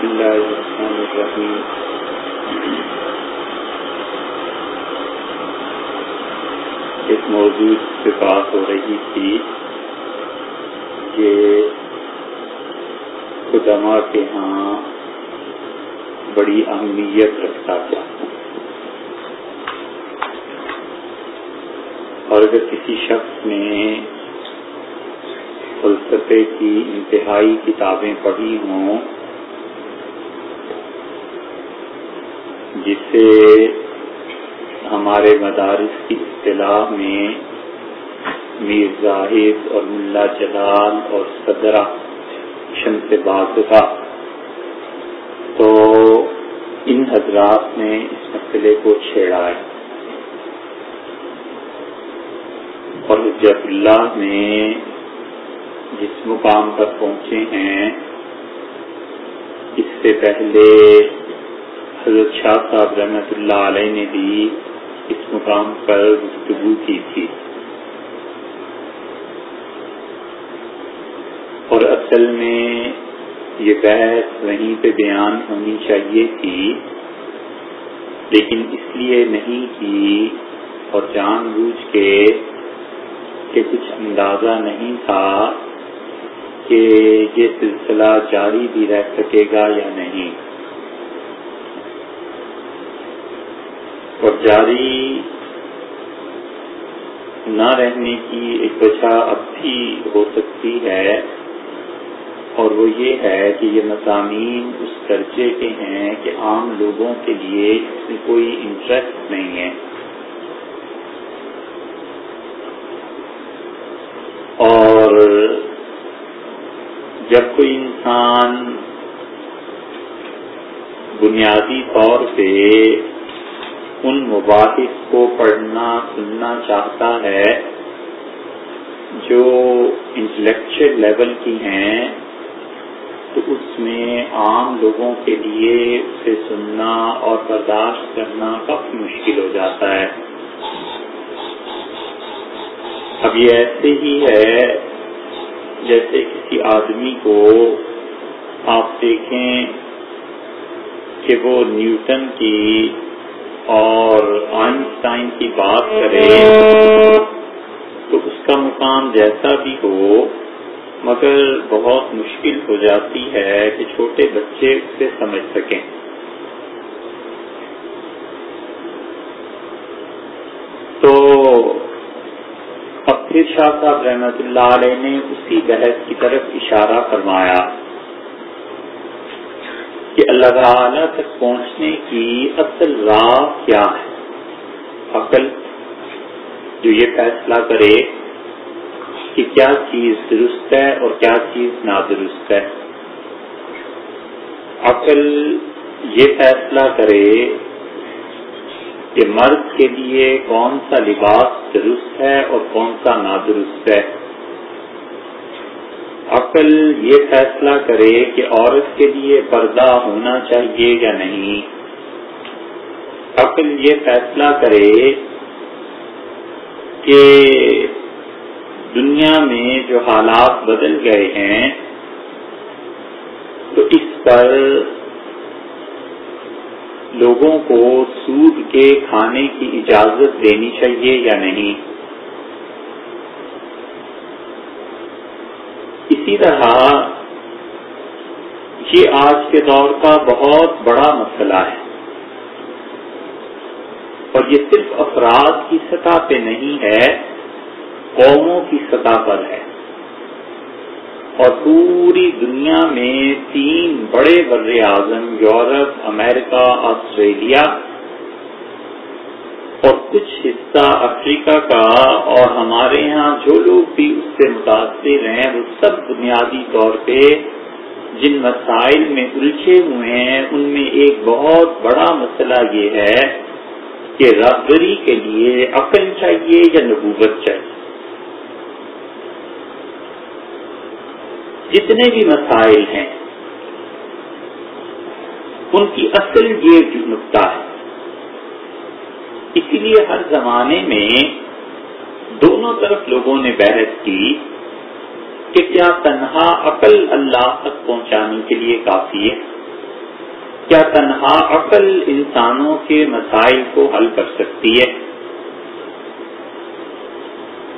بسم اللہ الرحمن ایک موضوع سے بات ہو رہی تھی کہ خدما کے ہاں بڑی اہمیت رکھتا تھا اور اگر کسی شخص نے فلسفے کی انتہائی کتابیں پڑھی ہوں جسے ہمارے مدارس کی اصطلاح میں میر زاہد اور ملا جلال اور صدرہ شمس بازا تو ان حضرات نے اس مسئلے کو چھیڑا ہے اور جب اللہ نے جس مقام پر پہنچے ہیں، اس سے پہلے حضرت شاہ صاحب رحمت اللہ علیہ نے بھی اس مقام پر گفتگو کی تھی۔ اور اصل میں یہ بحث وہیں پہ بیان ہونی چاہیے تھی، لیکن اس لیے نہیں کی اور جان بوجھ کے کہ کچھ اندازہ نہیں تھا کہ یہ سلسلہ جاری بھی رہ سکے گا یا نہیں۔ اور جاری نہ رہنے کی ایک وجہ اب بھی ہو سکتی ہے۔ اور وہ یہ ہے کہ یہ مضامین اس درجے کے ہیں کہ عام لوگوں کے لیے اس میں کوئی انٹرسٹ نہیں ہے۔ اور جب کوئی انسان بنیادی طور پہ ان مباحث کو پڑھنا، سننا چاہتا ہے جو انٹلیکچل لیول کی ہیں، تو اس میں عام لوگوں کے لیے اسے سننا اور برداشت کرنا کافی مشکل ہو جاتا ہے۔ اب یہ ایسے ہی ہے جیسے کسی آدمی کو آپ دیکھیں کہ وہ نیوٹن کی اور آئنسٹائن کی بات کرے تو اس کا مقام جیسا بھی ہو، مگر بہت مشکل ہو جاتی ہے کہ چھوٹے بچے اسے سمجھ سکیں۔ تو اب پھر شاہ صاحب رحمت اللہ علیہ نے اسی بحث کی طرف اشارہ فرمایا۔ اللہ تعالی تک پہنچنے کی اصل راہ کیا ہے؟ عقل جو یہ فیصلہ کرے کہ کیا چیز درست ہے اور کیا چیز نادرست ہے۔ عقل یہ فیصلہ کرے کہ مرد کے لیے کون سا لباس درست ہے اور کون سا نادرست ہے۔ عقل یہ فیصلہ کرے کہ عورت کے لیے پردہ ہونا چاہیے یا نہیں۔ عقل یہ فیصلہ کرے کہ دنیا میں جو حالات بدل گئے ہیں، تو اس پر لوگوں کو سود کے کھانے کی اجازت دینی چاہیے یا نہیں۔ اسی طرح یہ آج کے دور کا بہت بڑا مسئلہ ہے۔ اور یہ صرف افراد کی سطح پہ نہیں ہے، قوموں کی سطح پر ہے۔ اور پوری دنیا میں تین بڑے بر اعظم، یورپ، امریکہ، آسٹریلیا اور کچھ حصہ افریقہ کا اور ہمارے یہاں جو لوگ بھی اس سے متاثر ہیں، وہ سب بنیادی طور پہ جن مسائل میں الجھے ہوئے ہیں، ان میں ایک بہت بڑا مسئلہ یہ ہے کہ رابری کے لیے عقل چاہیے یا نبوت چاہیے؟ جتنے بھی مسائل ہیں، ان کی اصل یہ نقطہ ہے اسی لیے ہر زمانے میں دونوں طرف لوگوں نے بحث کی کہ کیا تنہا عقل اللہ تک پہنچانے کے لیے کافی ہے؟ کیا تنہا عقل انسانوں کے مسائل کو حل کر سکتی ہے؟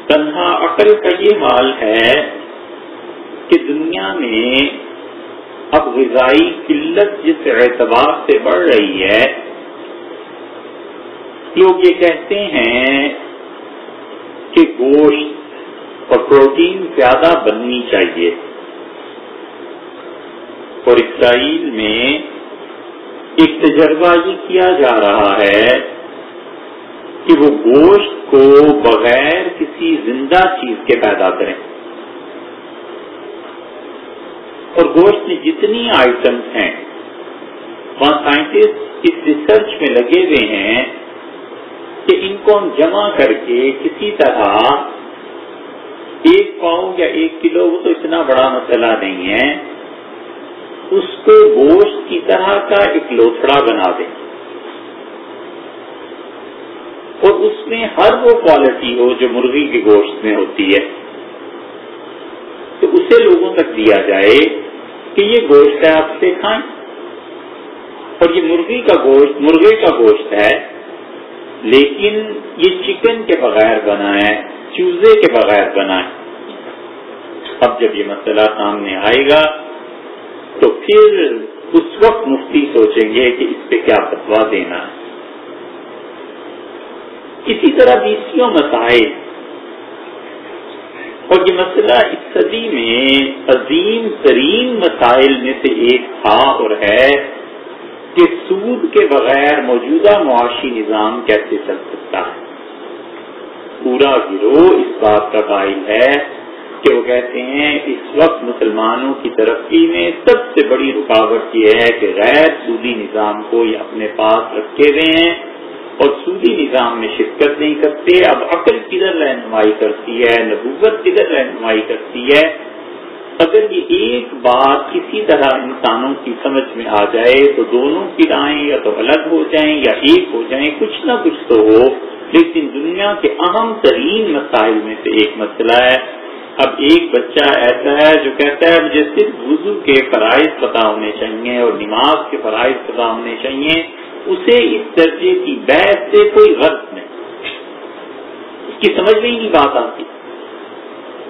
تنہا عقل کا یہ حال ہے کہ دنیا میں اب غذائی قلت جس اعتبار سے بڑھ رہی ہے لوگ یہ کہتے ہیں کہ گوشت اور پروٹین زیادہ بننی چاہیے۔ اور اسرائیل میں ایک تجربہ یہ کیا جا رہا ہے کہ وہ گوشت کو بغیر کسی زندہ چیز کے پیدا کریں۔ اور گوشت میں جتنی آئٹمس ہیں وہاں سائنٹسٹ اس ریسرچ میں لگے ہوئے ہیں کہ ان کو ہم جمع کر کے کسی طرح ایک پاؤں یا ایک کلو، وہ تو اتنا بڑا مسئلہ نہیں ہے، اس کو گوشت کی طرح کا ایک لوتھڑا بنا دیں۔ اور اس میں ہر وہ کوالٹی ہو جو مرغی کے گوشت میں ہوتی ہے۔ تو اسے لوگوں تک دیا جائے کہ یہ گوشت ہے، آپ سے کھائیں۔ اور یہ مرغی کا گوشت، مرغے کا گوشت ہے لیکن یہ چکن کے بغیر بنا ہے، چوزے کے بغیر بنا ہے۔ اب جب یہ مسئلہ سامنے آئے گا، تو پھر اس وقت مفتی سوچیں گے کہ اس پہ کیا فتوا دینا ہے۔ اسی طرح بیسوں مسائل۔ اور یہ مسئلہ اس صدی میں عظیم ترین مسائل میں سے ایک تھا اور ہے کہ سود کے بغیر موجودہ معاشی نظام کیسے چل سکتا ہے؟ پورا گروہ اس بات کا قائل ہے کہ وہ کہتے ہیں، اس وقت مسلمانوں کی ترقی میں سب سے بڑی رکاوٹ یہ ہے کہ غیر سودی نظام کو یہ اپنے پاس رکھے ہوئے ہیں اور سودی نظام میں شرکت نہیں کرتے، اب عقل کدھر رہنمائی کرتی ہے؟ نبوت کدھر رہنمائی کرتی ہے؟ اگر یہ ایک بات کسی طرح انسانوں کی سمجھ میں آ جائے تو دونوں کی رائے یا تو الگ ہو جائیں یا ایک ہو جائیں، کچھ نہ کچھ تو ہو، لیکن دنیا کے اہم ترین مسائل میں سے ایک مسئلہ ہے۔ اب ایک بچہ ایسا ہے جو کہتا ہے، مجھے صرف وضو کے فرائض پتا ہونے چاہیے اور نماز کے فرائض پتا ہونے چاہیے۔ اسے اس درجے کی بحث سے کوئی غرض نہیں۔ اس کی سمجھ میں ہی نہیں بات آتی۔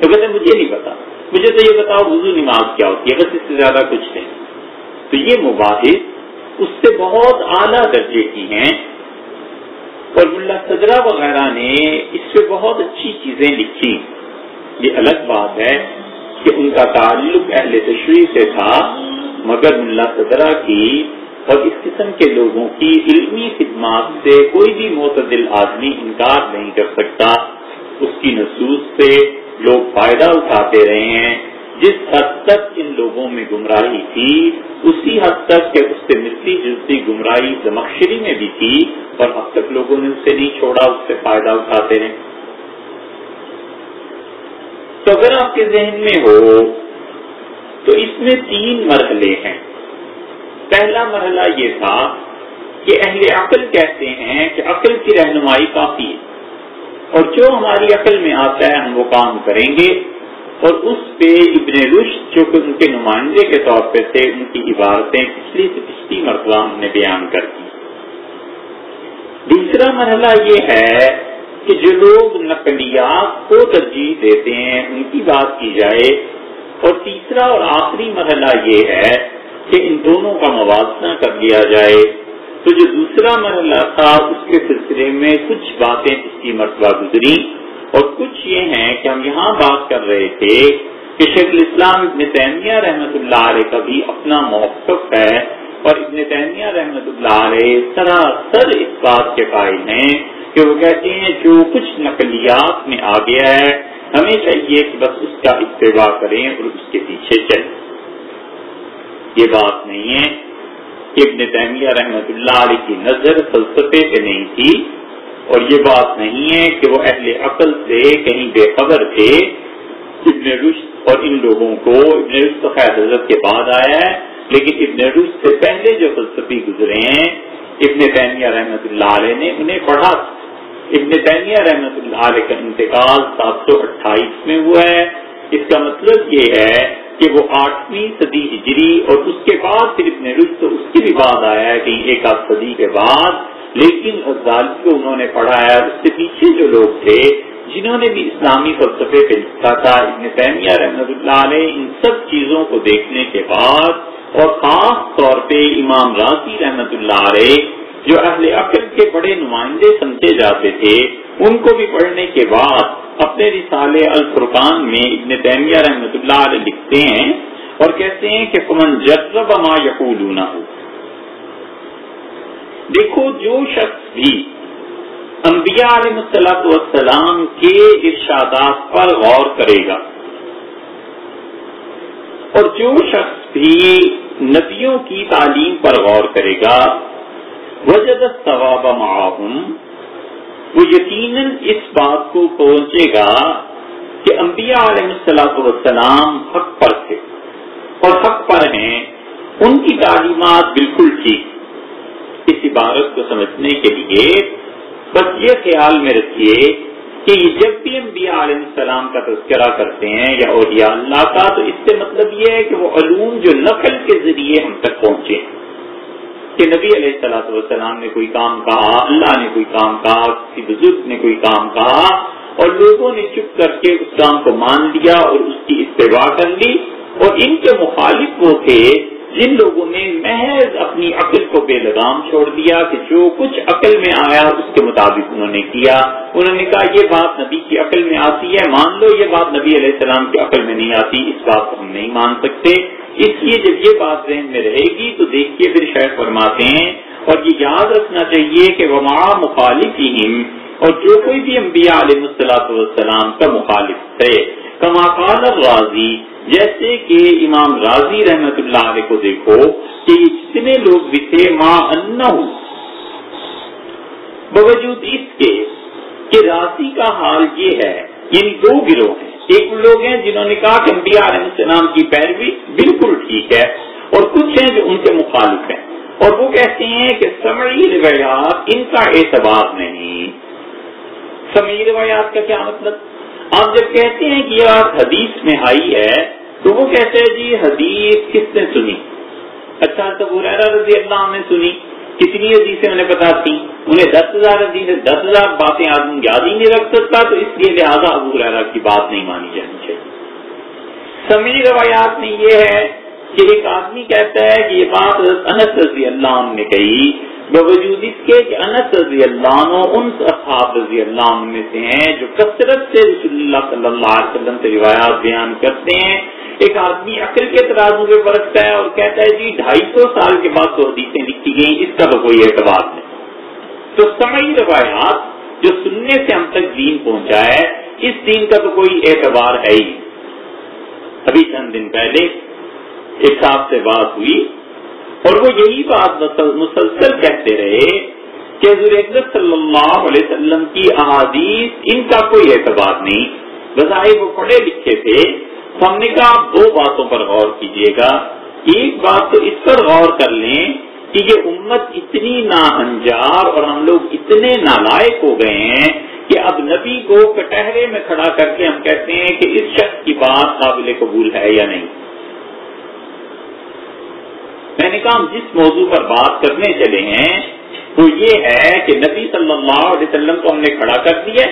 تو کہتے مجھے نہیں پتا۔ مجھے تو یہ بتاؤ وضو نماز کیا ہوتی ہے؟ بس اس سے زیادہ کچھ نہیں۔ تو یہ مباحث اس سے بہت اعلیٰ درجے کی ہیں۔ اور ملا صدرہ وغیرہ نے اس سے بہت اچھی چیزیں لکھی۔ یہ الگ بات ہے کہ ان کا تعلق اہل تشریح سے تھا، مگر ملا صدرہ کی اور اس قسم کے لوگوں کی علمی خدمات سے کوئی بھی معتدل آدمی انکار نہیں کر سکتا۔ اس کی نصوص سے لوگ فائدہ اٹھاتے رہے ہیں۔ جس حد تک ان لوگوں میں گمراہی تھی، اسی حد تک کہ اس سے ملتی جلتی گمراہی زمخشری میں بھی تھی، اور اب تک لوگوں نے اسے نہیں چھوڑا، اس سے فائدہ اٹھاتے رہے۔ تو اگر آپ کے ذہن میں ہو، تو اس میں تین مرحلے ہیں۔ پہلا مرحلہ یہ تھا کہ اہل عقل کہتے ہیں کہ عقل کی رہنمائی کافی ہے۔ اور جو ہماری عقل میں آتا ہے، ہم وہ کام کریں گے۔ اور اس پہ ابن رشت جو کہ ان کے نمائندے کے طور پہ تھے، ان کی عبارتیں پچھلی سے پچھلی مرتبہ ہم نے بیان کر دی۔ دوسرا مرحلہ یہ ہے کہ جو لوگ نقلیات کو ترجیح دیتے ہیں، ان کی بات کی جائے۔ اور تیسرا اور آخری مرحلہ یہ ہے کہ ان دونوں کا موازنہ کر لیا جائے۔ تو جو دوسرا مرحلہ تھا، اس کے سلسلے میں کچھ باتیں پچھلی مرتبہ گزری اور کچھ یہ ہیں کہ ہم یہاں بات کر رہے تھے کہ شیخ الاسلام ابن تیمیہ رحمت اللہ علیہ کا بھی اپنا موقف ہے۔ اور ابن تیمیہ رحمت اللہ علیہ سراسر اس بات کے قائل ہیں کہ وہ کہتے ہیں، جو کچھ نقلیات میں آ گیا ہے ہمیں چاہیے کہ بس اس کا اتباع کریں اور اس کے پیچھے چلیں۔ یہ بات نہیں ہے۔ ابن تیمیہ رحمت اللہ علیہ کی نظر فلسفے پہ نہیں تھی اور یہ بات نہیں ہے کہ وہ اہل عقل سے کہیں بے خبر تھے۔ ابن رشت اور ان لوگوں کو، ابن رشت خیر حضرت کے بعد آیا ہے، لیکن ابن رشت سے پہلے جو فلسفی گزرے ہیں، ابن تیمیہ رحمت اللہ علیہ نے انہیں پڑھا۔ ابن تیمیہ رحمت اللہ علیہ کا انتقال سات سو اٹھائیس میں ہوا ہے۔ اس کا مطلب یہ ہے کہ وہ آٹھویں صدی ہجری اور اس کے بعد پھر ابن اس کی بھی بات آیا ہے کہ ایک آدھ صدی کے بعد، لیکن غزالی کو انہوں نے پڑھایا اس سے پیچھے جو لوگ تھے، جنہوں نے بھی اسلامی فلسفے پہ لکھا تھا، ابن تیمیہ رحمت اللہ علیہ، ان سب چیزوں کو دیکھنے کے بعد، اور خاص طور پہ امام راضی رحمت اللہ علیہ جو اہل عقل کے بڑے نمائندے سمجھے جاتے تھے، ان کو بھی پڑھنے کے بعد اپنے رسالے الفرقان میں ابن تیمیہ رحمت اللہ علیہ لکھتے ہیں اور کہتے ہیں کہ فمن جرب ما یقول دیکھو، جو شخص بھی انبیاء علیہ والسلام کے ارشادات پر غور کرے گا اور جو شخص بھی نبیوں کی تعلیم پر غور کرے گا وجد ثواب معاہم۔ وہ یقیناً اس بات کو پہنچے گا کہ انبیاء علیہ السلاۃ والسلام حق پر تھے اور حق پر ہیں۔ ان کی تعلیمات بالکل ٹھیک۔ اس عبارت کو سمجھنے کے لیے بس یہ خیال میں رکھیے کہ جب بھی انبیاء علیہ السلام کا تذکرہ کرتے ہیں یا اولیاء اللہ کا، تو اس سے مطلب یہ ہے کہ وہ علوم جو نقل کے ذریعے ہم تک پہنچے کہ نبی علیہ السلاۃ والسلام نے کوئی کام کہا، اللہ نے کوئی کام کہا، کسی بزرگ نے کوئی کام کہا، اور لوگوں نے چپ کر کے اس کام کو مان لیا اور اس کی اتباع کر لی۔ اور ان کے مخالف وہ تھے جن لوگوں نے محض اپنی عقل کو بے لگام چھوڑ دیا کہ جو کچھ عقل میں آیا اس کے مطابق انہوں نے کیا۔ انہوں نے کہا، یہ بات نبی کی عقل میں آتی ہے، مان لو یہ بات نبی علیہ السلام کی عقل میں نہیں آتی، اس بات کو ہم نہیں مان سکتے۔ اس لیے جب یہ بات ذہن میں رہے گی تو دیکھیے پھر شاید فرماتے ہیں، اور یہ یاد رکھنا چاہیے کہ وما مخالف اور جو کوئی بھی انبیاء علیہ السلام کا مخالف تھے کما قال راضی جیسے کہ امام راضی رحمت اللہ علیہ کو دیکھو کہ یہ جتنے لوگ بھی تھے ماں ان باوجود اس کے کہ راضی کا حال یہ ہے یعنی دو گروہ ہیں۔ ایک لوگ ہیں جنہوں نے کہا کہ انبیاء علیہ السلام کی پیروی بالکل ٹھیک ہے اور کچھ ہیں جو ان کے مخالف ہیں اور وہ کہتے ہیں کہ سمعی روایات ان کا اعتبار نہیں۔ سمعی روایات کا کیا مطلب؟ آپ جب کہتے ہیں کہ یہ حدیث میں آئی ہے، تو وہ کہتے ہیں جی حدیث کس نے سنی؟ اچھا تو رضی اللہ نے سنی۔ کتنی حدیثیں انہیں پتا تھی انہیں دس ہزار حدیث دس ہزار باتیں آدمی یاد ہی نہیں رکھ سکتا، تو اس لیے لہٰذا ابو ریرا کی بات نہیں مانی جانی چاہیے۔ سمی روایات میں یہ ہے کہ ایک آدمی کہتا ہے کہ یہ بات انس رضی اللہ عنہ نے کہی۔ باوجود اس کے کہ انس رضی اللہ عنہ ان اصحاب رضی اللہ عنہ میں سے ہیں جو کثرت سے رسول اللہ صلی اللہ علیہ وسلم سے روایات بیان کرتے ہیں۔ ایک آدمی عقل کے ترازو میں برستا ہے اور کہتا ہے جی ڈھائی سو سال کے بعد تو حدیثیں لکھی گئی اس کا تو کوئی اعتبار نہیں۔ تو سمئی روایات جو سننے سے ہم تک دین پہنچا ہے اس دین کا تو کوئی اعتبار ہے ہی ابھی چند دن پہلے ایک صاحب سے بات ہوئی اور وہ یہی بات مسلسل کہتے رہے کہ حضور صلی اللہ علیہ وسلم کی احادیث ان کا کوئی اعتبار نہیں۔ بظاہر وہ پڑھے لکھے تھے تو ہم نے کہا آپ دو باتوں پر غور کیجیے گا۔ ایک بات تو اس پر غور کر لیں کہ یہ امت اتنی ناہنجار اور ہم لوگ اتنے نالائق ہو گئے ہیں کہ اب نبی کو کٹہرے میں کھڑا کر کے ہم کہتے ہیں کہ اس شخص کی بات قابل قبول ہے یا نہیں۔ میں نے کہا ہم جس موضوع پر بات کرنے چلے ہیں وہ یہ ہے کہ نبی صلی اللہ علیہ وسلم کو ہم نے کھڑا کر دیا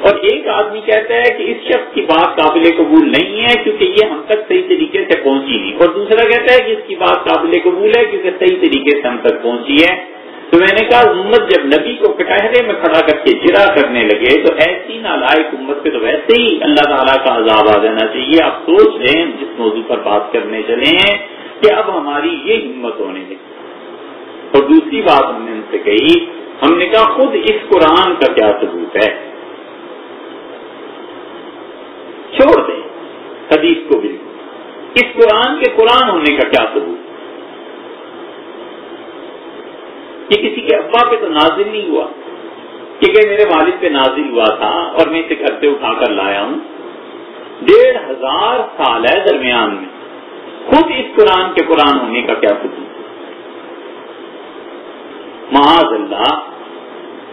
اور ایک آدمی کہتا ہے کہ اس شخص کی بات قابل قبول نہیں ہے کیونکہ یہ ہم تک صحیح طریقے سے پہنچی نہیں۔ اور دوسرا کہتا ہے کہ اس کی بات قابل قبول ہے کیونکہ صحیح طریقے سے ہم تک پہنچی ہے۔ تو میں نے کہا، امت جب نبی کو کٹہرے میں کھڑا کر کے جرا کرنے لگے تو ایسی نالائق امت پہ تو ویسے ہی اللہ تعالیٰ کا عذاب آ جانا چاہیے۔ آپ سوچ لیں جس موضوع پر بات کرنے چلے ہیں کہ اب ہماری یہ ہمت ہونے لگی۔ اور دوسری بات ہم نے ان سے کہی، ہم نے کہا، خود اس قرآن کا کیا ثبوت ہے؟ چھوڑ دیں۔ حدیث کو بھی۔ اس قرآن کے قرآن ہونے کا کیا ثبوت؟ یہ کسی کے ابا پہ تو نازل نہیں ہوا کیونکہ میرے والد پہ نازل ہوا تھا اور میں اسے گھر سے اٹھا کر لایا ہوں۔ ڈیڑھ ہزار سال ہے درمیان میں۔ خود اس قرآن کے قرآن ہونے کا کیا ثبوت؟ معاذ اللہ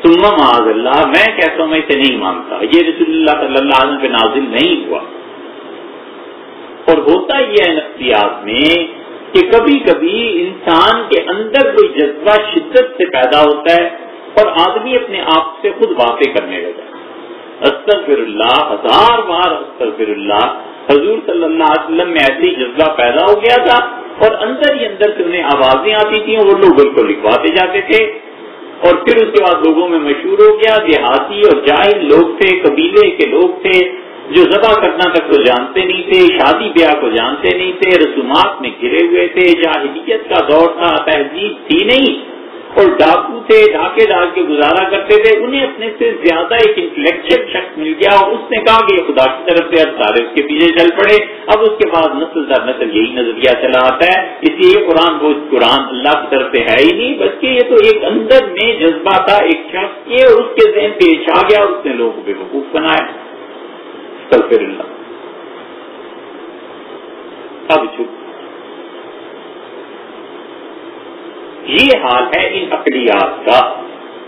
سنما معاذ اللہ، میں کہتا ہوں میں اسے نہیں مانتا۔ یہ رسول اللہ صلی اللہ علیہ وسلم پہ نازل نہیں ہوا۔ اور ہوتا یہ ہے نفسیات میں کہ کبھی کبھی انسان کے اندر کوئی جذبہ، شدت سے پیدا ہوتا ہے اور آدمی اپنے آپ سے خود باتیں کرنے لگا۔ استغفر اللہ، ہزار بار استغفر اللہ۔ حضور صلی اللہ علیہ وسلم میں ایسی جذبہ پیدا ہو گیا تھا اور اندر ہی اندر سے انہیں آوازیں آتی تھیں وہ لوگ ان کو لکھواتے جاتے تھے۔ اور پھر اس کے بعد لوگوں میں مشہور ہو گیا، دیہاتی اور جاہل لوگ تھے، قبیلے کے لوگ تھے، جو ذبح کرنا تک کو جانتے نہیں تھے، شادی بیاہ کو جانتے نہیں تھے، رسومات میں گرے ہوئے تھے، جاہلیت کا دور تھا، تہذیب تھی نہیں۔ اور ڈاکو تھے ڈھاکے ڈال کے گزارا کرتے تھے، انہیں اپنے سے زیادہ ایک انٹلیکچل شخص مل گیا اور اس نے کہا کہ یہ خدا کی طرف سے اب سارے اس کے پیچھے چل پڑے۔ اب اس کے بعد نسل در نسل یہی نظریہ چلا آتا ہے۔ اس لیے قرآن وہ قرآن اللہ کی طرف سے ہے ہی نہیں، بلکہ یہ تو ایک اندر میں جذبہ تھا، ایک شخص کے اور اس کے ذہن پیش آ گیا، اس نے لوگوں کو بے وقوف بنایا اللہ۔ اب چھپ۔ یہ حال ہے ان اقلیات کا۔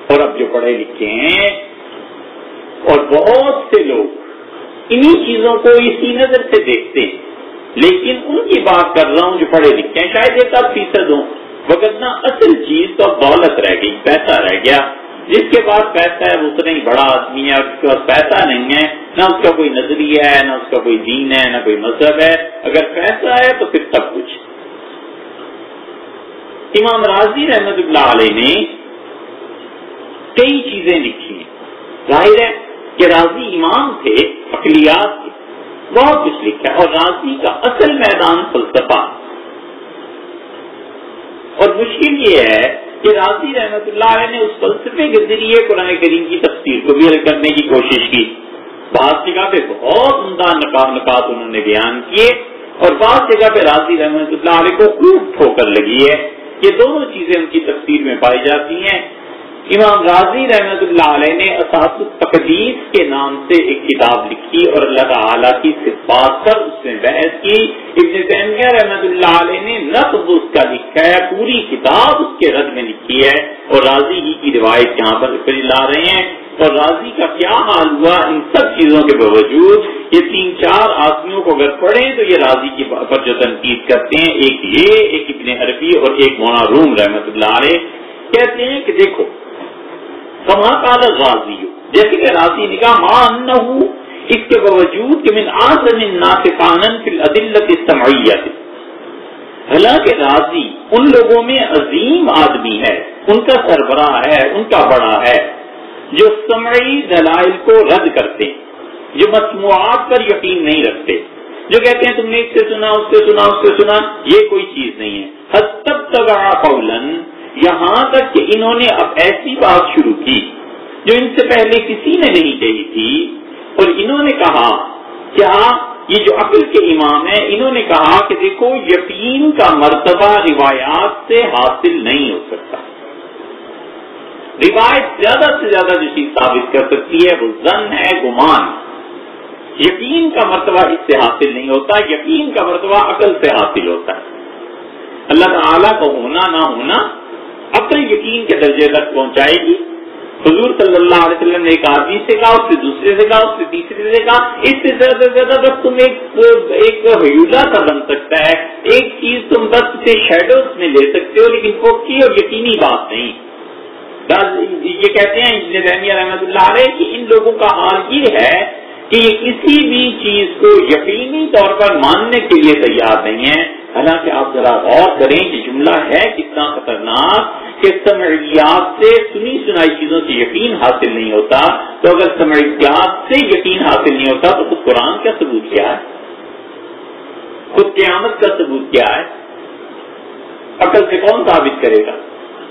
اور اب جو پڑھے لکھے ہیں، اور بہت سے لوگ انہی چیزوں کو اسی نظر سے دیکھتے ہیں۔ لیکن ان کی بات کر رہا ہوں جو پڑھے لکھے ہیں، شاید ایک آدھ فیصد ہوں۔ وغیرہ اصل چیز تو دولت رہ گئی، پیسہ رہ گیا۔ جس کے پاس پیسہ ہے، وہ اتنا ہی بڑا آدمی ہے اس کے پاس پیسہ نہیں ہے، نہ اس کا کوئی نظریہ ہے، نہ اس کا کوئی دین ہے، نہ کوئی مذہب ہے۔ اگر پیسہ ہے تو پھر سب کچھ۔ امام راضی رحمت اللہ علیہ نے کئی چیزیں لکھی ہیں۔ ظاہر ہے کہ راضی امام تھے، اقلیات کے بہت کچھ لکھا ہے اور راضی کا اصل میدان فلسفہ۔ اور مشکل یہ ہے کہ راضی رحمت اللہ علیہ نے اس فلسفے کے ذریعے قرآن کریم کی تفسیر کو بھی حل کرنے کی کوشش کی۔ بعض جگہ پہ بہت عمدہ نکات انہوں نے بیان کیے اور بعض جگہ پہ راضی رحمت اللہ علیہ کو خوب ٹھوکر لگی ہے۔ یہ دونوں چیزیں ان کی تفسیر میں پائی جاتی ہیں۔ امام غازی رحمت اللہ علیہ نے اساس التقدیس کے نام سے ایک کتاب لکھی اور اللہ تعالیٰ کی صفات پر اس میں بحث کی۔ ابن تیمیہ رحمت اللہ علیہ نے نقد اس کا لکھا ہے، پوری کتاب اس کے رد میں لکھی ہے اور راضی ہی کی روایت یہاں پر لا رہے ہیں۔ اور راضی کا کیا حال ہوا؟ ان سب چیزوں کے باوجود یہ تین چار آدمیوں کو اگر پڑھیں تو یہ راضی کی پر جو تنقید کرتے ہیں، ایک یہ، ایک ابن عربی اور ایک مونا روم رحمت اللہ علیہ۔ کہتے ہیں کہ دیکھو کما کال راضی ہو جیسے کہ راضی نے کہا مان نہ اس کے باوجود کہ من آزم ناطقان فی حالانکہ راضی ان لوگوں میں عظیم آدمی ہے، ان کا سربراہ ہے، ان کا بڑا ہے، جو سمعی دلائل کو رد کرتے، جو مصنوعات پر یقین نہیں رکھتے، جو کہتے ہیں تم نے اس سے سنا، اس سے سنا، اس سے سنا، یہ کوئی چیز نہیں ہے۔ حد تب تک قولن یہاں تک کہ انہوں نے اب ایسی بات شروع کی جو ان سے پہلے کسی نے نہیں کہی تھی اور انہوں نے کہا، کیا یہ جو عقل کے امام ہیں، انہوں نے کہا کہ دیکھو، یقین کا مرتبہ روایات سے حاصل نہیں ہو سکتا۔ روایت زیادہ سے زیادہ جو چیز ثابت کر سکتی ہے، وہ زن ہے، گمان۔ یقین کا مرتبہ اس سے حاصل نہیں ہوتا، یقین کا مرتبہ عقل سے حاصل ہوتا ہے۔ اللہ تعالیٰ کو ہونا نہ ہونا عقل یقین کے درجے تک پہنچائے گی۔ حضور صلی اللہ علیہ وسلم نے ایک آدمی سے کہا، اس سے دوسرے سے کہا، اس سے تیسرے سے کہا۔ اس سے زیادہ سے زیادہ بس تم ایک ایک حیولہ سا بن سکتا ہے، ایک چیز تم بس اسے شیڈوز میں لے سکتے ہو، لیکن پوکھی اور یقینی بات نہیں۔ یہ کہتے ہیں رحمت اللہ علیہ، کہ ان لوگوں کا حال یہ ہے کہ یہ کسی بھی چیز کو یقینی طور پر ماننے کے لیے تیار نہیں ہے۔ حالانکہ آپ ذرا غور کریں کہ جملہ ہے کتنا خطرناک کہ سمعیات سے سنی سنائی چیزوں سے یقین حاصل نہیں ہوتا۔ تو اگر سمعیات سے یقین حاصل نہیں ہوتا تو خود قرآن کا ثبوت کیا ہے؟ خود قیامت کا ثبوت کیا ہے؟ عقل سے کون ثابت کرے گا؟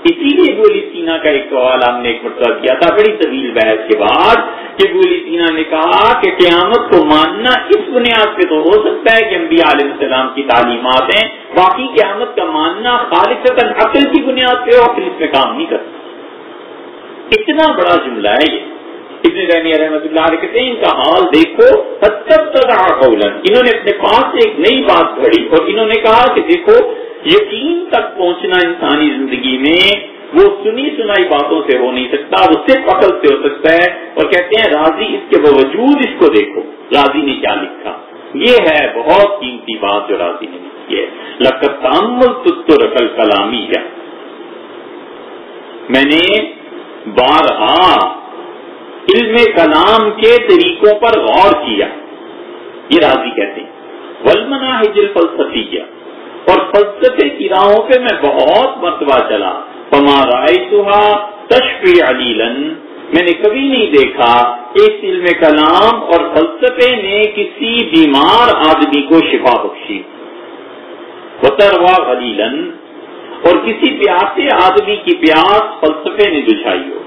اسی لیے گولی سینا کا ایک سوال ہم نے ایک مرتبہ کیا تھا۔ بڑی طویل بحث کے بعد کہ گولی نے کہا کہ قیامت کو ماننا اس بنیاد پہ تو ہو سکتا ہے کہ انبیاء علیہ السلام کی تعلیمات ہیں۔ باقی قیامت کا ماننا خالص عقل کی بنیاد پہ عقل اس میں کام نہیں کرتا۔ اتنا بڑا جملہ ہے یہ۔ ابن رحمی رحمۃ اللہ علیہ کہتے ہیں، ان کا حال دیکھو انہوں نے اپنے پاس سے ایک نئی بات گھڑی اور انہوں نے کہا کہ دیکھو، یقین تک پہنچنا انسانی زندگی میں وہ سنی سنائی باتوں سے ہو نہیں سکتا، وہ صرف عقل سے ہو سکتا ہے اور کہتے ہیں، راضی اس کے باوجود اس کو دیکھو۔ راضی نے کیا لکھا؟ یہ ہے بہت قیمتی بات جو راضی نے کی ہے۔ لقت تو رقل کلامی ہے میں نے بارہا علم کلام کے طریقوں پر غور کیا۔ یہ راضی کہتے ہیں۔ ولمنا ہجل فلسفی کیا اور فلسفے کی راہوں پہ میں بہت مرتبہ چلا۔ پما رائے تشفی علیلن میں نے کبھی نہیں دیکھا اس علم کلام اور فلسفے نے کسی بیمار آدمی کو شفا بخشی۔ وطروا علیلن اور کسی پیاسے آدمی کی پیاس فلسفے نے بچھائی ہو۔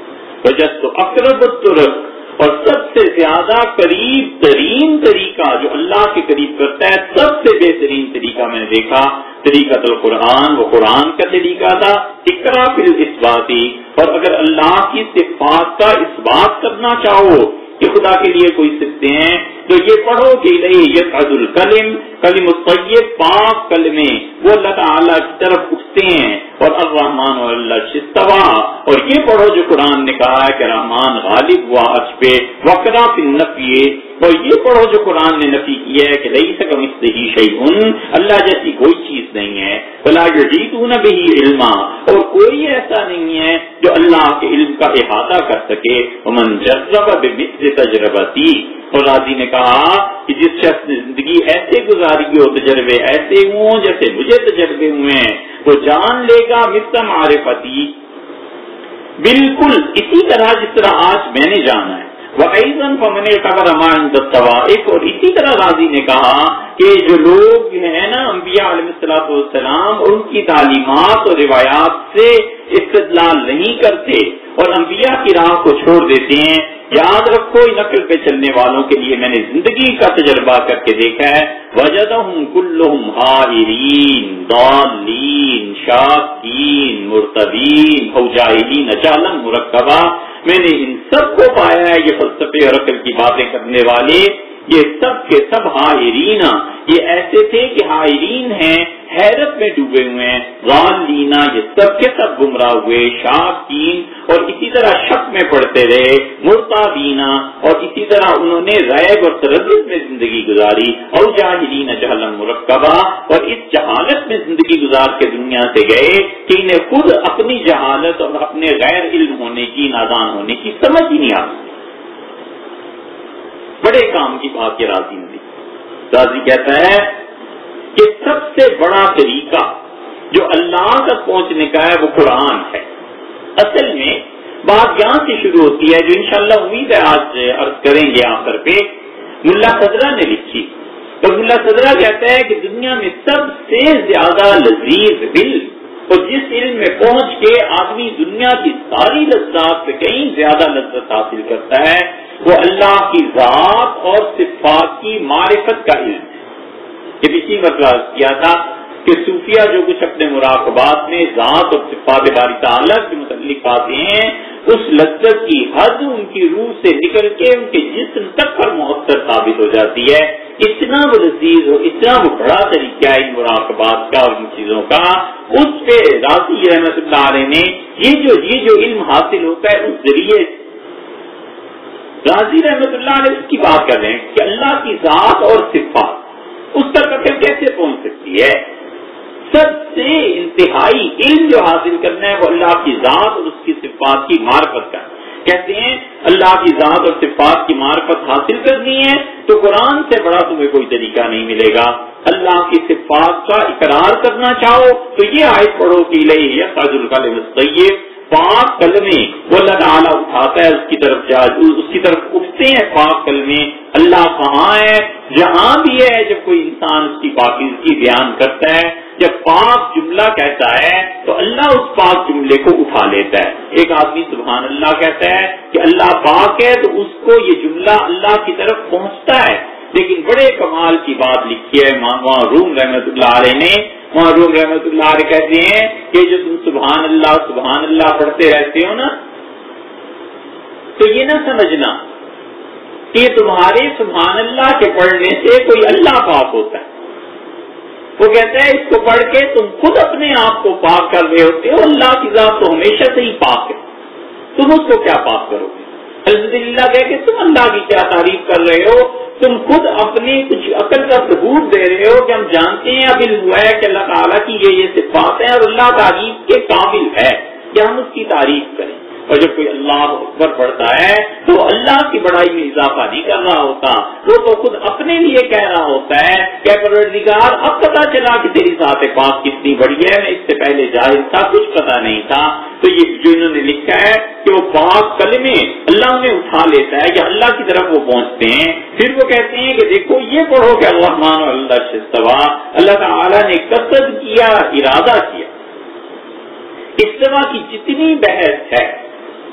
وجہ تو اقرب ترک اور سب سے زیادہ قریب ترین طریقہ جو اللہ کے قریب کرتا ہے، سب سے بہترین طریقہ میں نے دیکھا، طریقہ القرآن، وہ قرآن کا طریقہ تھا، اقرا پھر اس باتی اور اگر اللہ کی صفات کا اس بات کرنا چاہو کہ خدا کے لیے کوئی سکتے ہیں تو یہ پڑھو کہ یہ الکلم، کلم الطیب پاک کلمے وہ اللہ تعالیٰ کی طرف اٹھتے ہیں، اور الرحمان اللہ شستوا اور یہ پڑھو جو قرآن نے کہا ہے کہ رحمان غالب ہوا اچ پہ وقرا نفیے اور یہ پڑھو جو قرآن نے نفی کیا ہے کہ لئی سکم اس سے ہی اللہ جیسی کوئی چیز نہیں ہے۔ بلا جو جیت بھی علما۔ اور کوئی ایسا نہیں ہے جو اللہ کے علم کا احاطہ کر سکے۔ امن جذب تجربتی۔ اور راضی نے کہا کہ جس شخص نے زندگی ایسے گزاری ہو تجربے ایسے ہوں جیسے مجھے تجربے ہوئے ہیں، وہ جان لے گا مستم عارفتی بالکل اسی طرح جس طرح آج میں نے جانا ہے۔ وہ ایزن فمن خبر امان ایک اور اسی طرح راضی نے کہا کہ جو لوگ ہیں نا انبیاء علیہ السلاۃ والسلام اور ان کی تعلیمات اور روایات سے استدلال نہیں کرتے اور انبیاء کی راہ کو چھوڑ دیتے ہیں۔ یاد رکھو ان نقل پہ چلنے والوں کے لیے میں نے زندگی کا تجربہ کر کے دیکھا ہے۔ وجد ہوں کلحم ہارین دالین شاکین مرتبین فوجائین اچالم مرکبہ۔ میں نے ان سب کو پایا ہے، یہ فلسفے اور عقل کی باتیں کرنے والے۔ یہ سب کے سب ہائرین یہ ایسے تھے کہ ہائرین ہیں، حیرت میں ڈوبے ہوئے ہیں۔ غال لینا، یہ سب کے سب گمراہ ہوئے، شاکین۔ اور اسی طرح شک میں پڑتے رہے مرتا دینا اور اسی طرح انہوں نے ریب اور تردد میں زندگی گزاری اور جاہرین جہلم مرکبہ۔ اور اس جہالت میں زندگی گزار کے دنیا سے گئے کہ انہیں خود اپنی جہالت اور اپنے غیر علم ہونے کی، نادان ہونے کی سمجھ ہی نہیں آتی۔ بڑے کام کی بات یہ راضی نے راضی کہتا ہے کہ سب سے بڑا طریقہ جو اللہ تک پہنچنے کا ہے وہ قرآن ہے۔ اصل میں بات یہاں سے شروع ہوتی ہے جو انشاءاللہ امید ہے آج عرض کریں گے آخر پہ۔ ملا صدرہ نے لکھی۔ تو ملا صدرہ کہتا ہے کہ دنیا میں سب سے زیادہ لذیذ دل اور جس علم میں پہنچ کے آدمی دنیا کی ساری لذات سے کہیں زیادہ لذت حاصل کرتا ہے وہ اللہ کی ذات اور صفات کی معرفت کا علم ہے۔ یہ پچھلی مرتبہ کیا تھا کہ صوفیہ جو کچھ اپنے مراقبات میں ذات اور صفات باری تعالیٰ کے متعلق پاتے ہیں، اس لذت کی حد ان کی روح سے نکل کے ان کے جسم تک پر مؤثر ثابت ہو جاتی ہے۔ اتنا وہ لذیذ اور اتنا وہ بڑا طریقہ ہے ان مراقبات کا اور ان چیزوں کا۔ اس پہ راضی رحمت اللہ علیہ نے یہ جو یہ جو علم حاصل ہوتا ہے، اس ذریعے راضی رحمت اللہ علیہ اس کی بات کر رہے ہیں کہ اللہ کی ذات اور صفات اس تک کیسے پہنچ سکتی ہے؟ سب سے انتہائی علم جو حاصل کرنا ہے وہ اللہ کی ذات اور اس کی صفات کی معرفت کا کہتے ہیں، اللہ کی ذات اور صفات کی معرفت حاصل کرنی ہے تو قرآن سے بڑا تمہیں کوئی طریقہ نہیں ملے گا۔ اللہ کی صفات کا اقرار کرنا چاہو تو یہ آیت پڑھو کہ لئی القلم پاک کلمے وہ اللہ تعالیٰ اٹھاتا ہے، اس کی طرف جا، اس کی طرف اٹھتے ہیں پاک کلمے۔ اللہ کہاں ہے جہاں بھی ہے، جب کوئی انسان اس کی پاکیزگی بیان کرتا ہے، جب پاک جملہ کہتا ہے، تو اللہ اس پاک جملے کو اٹھا لیتا ہے۔ ایک آدمی سبحان اللہ کہتا ہے کہ اللہ پاک ہے، تو اس کو یہ جملہ اللہ کی طرف پہنچتا ہے۔ لیکن بڑے کمال کی بات لکھی ہے۔ روم رحمت اللہ علیہ نے محروم رحمت اللہ علیہ کہتے ہیں کہ جو تم سبحان اللہ سبحان اللہ پڑھتے رہتے ہو نا، تو یہ نہ سمجھنا کہ تمہارے سبحان اللہ کے پڑھنے سے کوئی اللہ پاک ہوتا ہے۔ وہ کہتا ہے، اس کو پڑھ کے تم خود اپنے آپ کو پاک کر رہے ہوتے ہو۔ اللہ کی ذات تو ہمیشہ سے ہی پاک ہے۔ تم اس کو کیا پاک کرو گے؟ الحمد کہہ کہ تم اللہ کی کیا تعریف کر رہے ہو؟ تم خود اپنی کچھ عقل کا ثبوت دے رہے ہو کہ ہم جانتے ہیں ابھی ہوا ہے کہ اللہ تعالیٰ کی یہ یہ صفات ہیں اور اللہ تعریف کے قابل ہے کہ ہم اس کی تعریف کریں۔ اور جب کوئی اللہ اکبر پڑھتا ہے تو اللہ کی بڑائی میں اضافہ نہیں کر رہا ہوتا۔ وہ تو خود اپنے لیے کہہ رہا ہوتا ہے کہ پروردگار، اب پتا چلا کہ تیری ذات پاک کتنی بڑی ہے، میں اس سے پہلے جاہل تھا، کچھ پتا نہیں تھا۔ تو یہ جو انہوں نے لکھا ہے کہ وہ پاک کلمے اللہ انہیں اٹھا لیتا ہے کہ اللہ کی طرف وہ پہنچتے ہیں۔ پھر وہ کہتے ہیں کہ دیکھو، یہ پڑھو کہ اللہ مان اللہ شستوا اللہ تعالیٰ نے قصد کیا، ارادہ کیا۔ استوا کی جتنی بحث ہے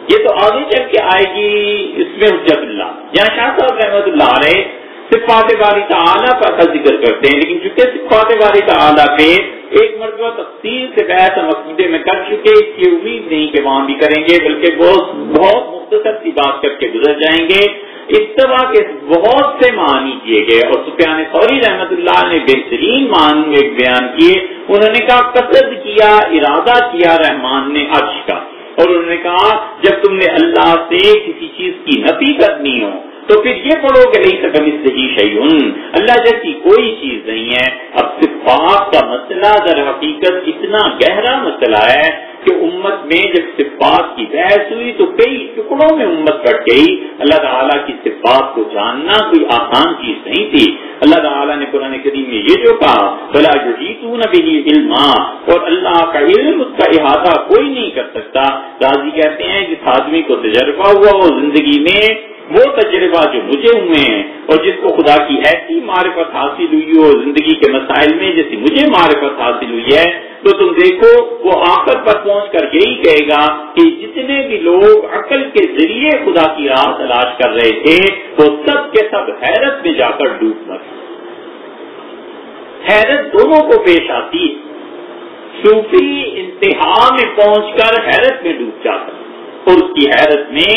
یہ تو آگے چل کے آئے گی اس میں حجت اللہ۔ یہاں شاہ صاحب رحمت اللہ علیہ صفات باری تعالیٰ کا ذکر کرتے ہیں، لیکن چونکہ صفات باری تعالیٰ پہ ایک مرتبہ تفصیل سے بحث ہم عقیدے میں کر چکے، اس کی امید نہیں کہ وہاں بھی کریں گے، بلکہ بہت بہت مختصر سی بات کر کے گزر جائیں گے۔ اتباع کے بہت سے معنی کیے گئے اور سفیان فوری رحمت اللہ نے بہترین معنی بیان کیے۔ انہوں نے کہا، قصد کیا، ارادہ کیا، رحمان نے عرش کا۔ اور انہوں نے کہا، جب تم نے اللہ سے کسی چیز کی نفی کرنی ہو تو پھر یہ پڑھو کہ نہیں سکم اس سے شعیون اللہ جیسی کوئی چیز نہیں ہے۔ اب صفات کا مسئلہ در حقیقت اتنا گہرا مسئلہ ہے کہ امت میں جب صفات کی بحث ہوئی تو کئی ٹکڑوں میں امت کٹ گئی۔ اللہ تعالیٰ کی صفات کو جاننا کوئی آسان چیز نہیں تھی۔ اللہ تعالیٰ نے قرآن کریم میں یہ جو کہا بلا جو جیتو نبی علم اور اللہ کا علم اس کا احاطہ کوئی نہیں کر سکتا۔ راضی کہتے ہیں جس آدمی کو تجربہ ہوا وہ زندگی میں وہ تجربہ جو مجھے ہوئے ہیں اور جس کو خدا کی ایسی معرفت حاصل ہوئی ہو زندگی کے مسائل میں جیسی مجھے معرفت حاصل ہوئی ہے، تو تم دیکھو، وہ آخر پر پہنچ کر یہی کہے گا کہ جتنے بھی لوگ عقل کے ذریعے خدا کی راہ تلاش کر رہے تھے، وہ سب کے سب حیرت میں جا کر ڈوب مر حیرت دونوں کو پیش آتی ہے۔ صوفی انتہا میں پہنچ کر حیرت میں ڈوب جاتا اور اس کی حیرت میں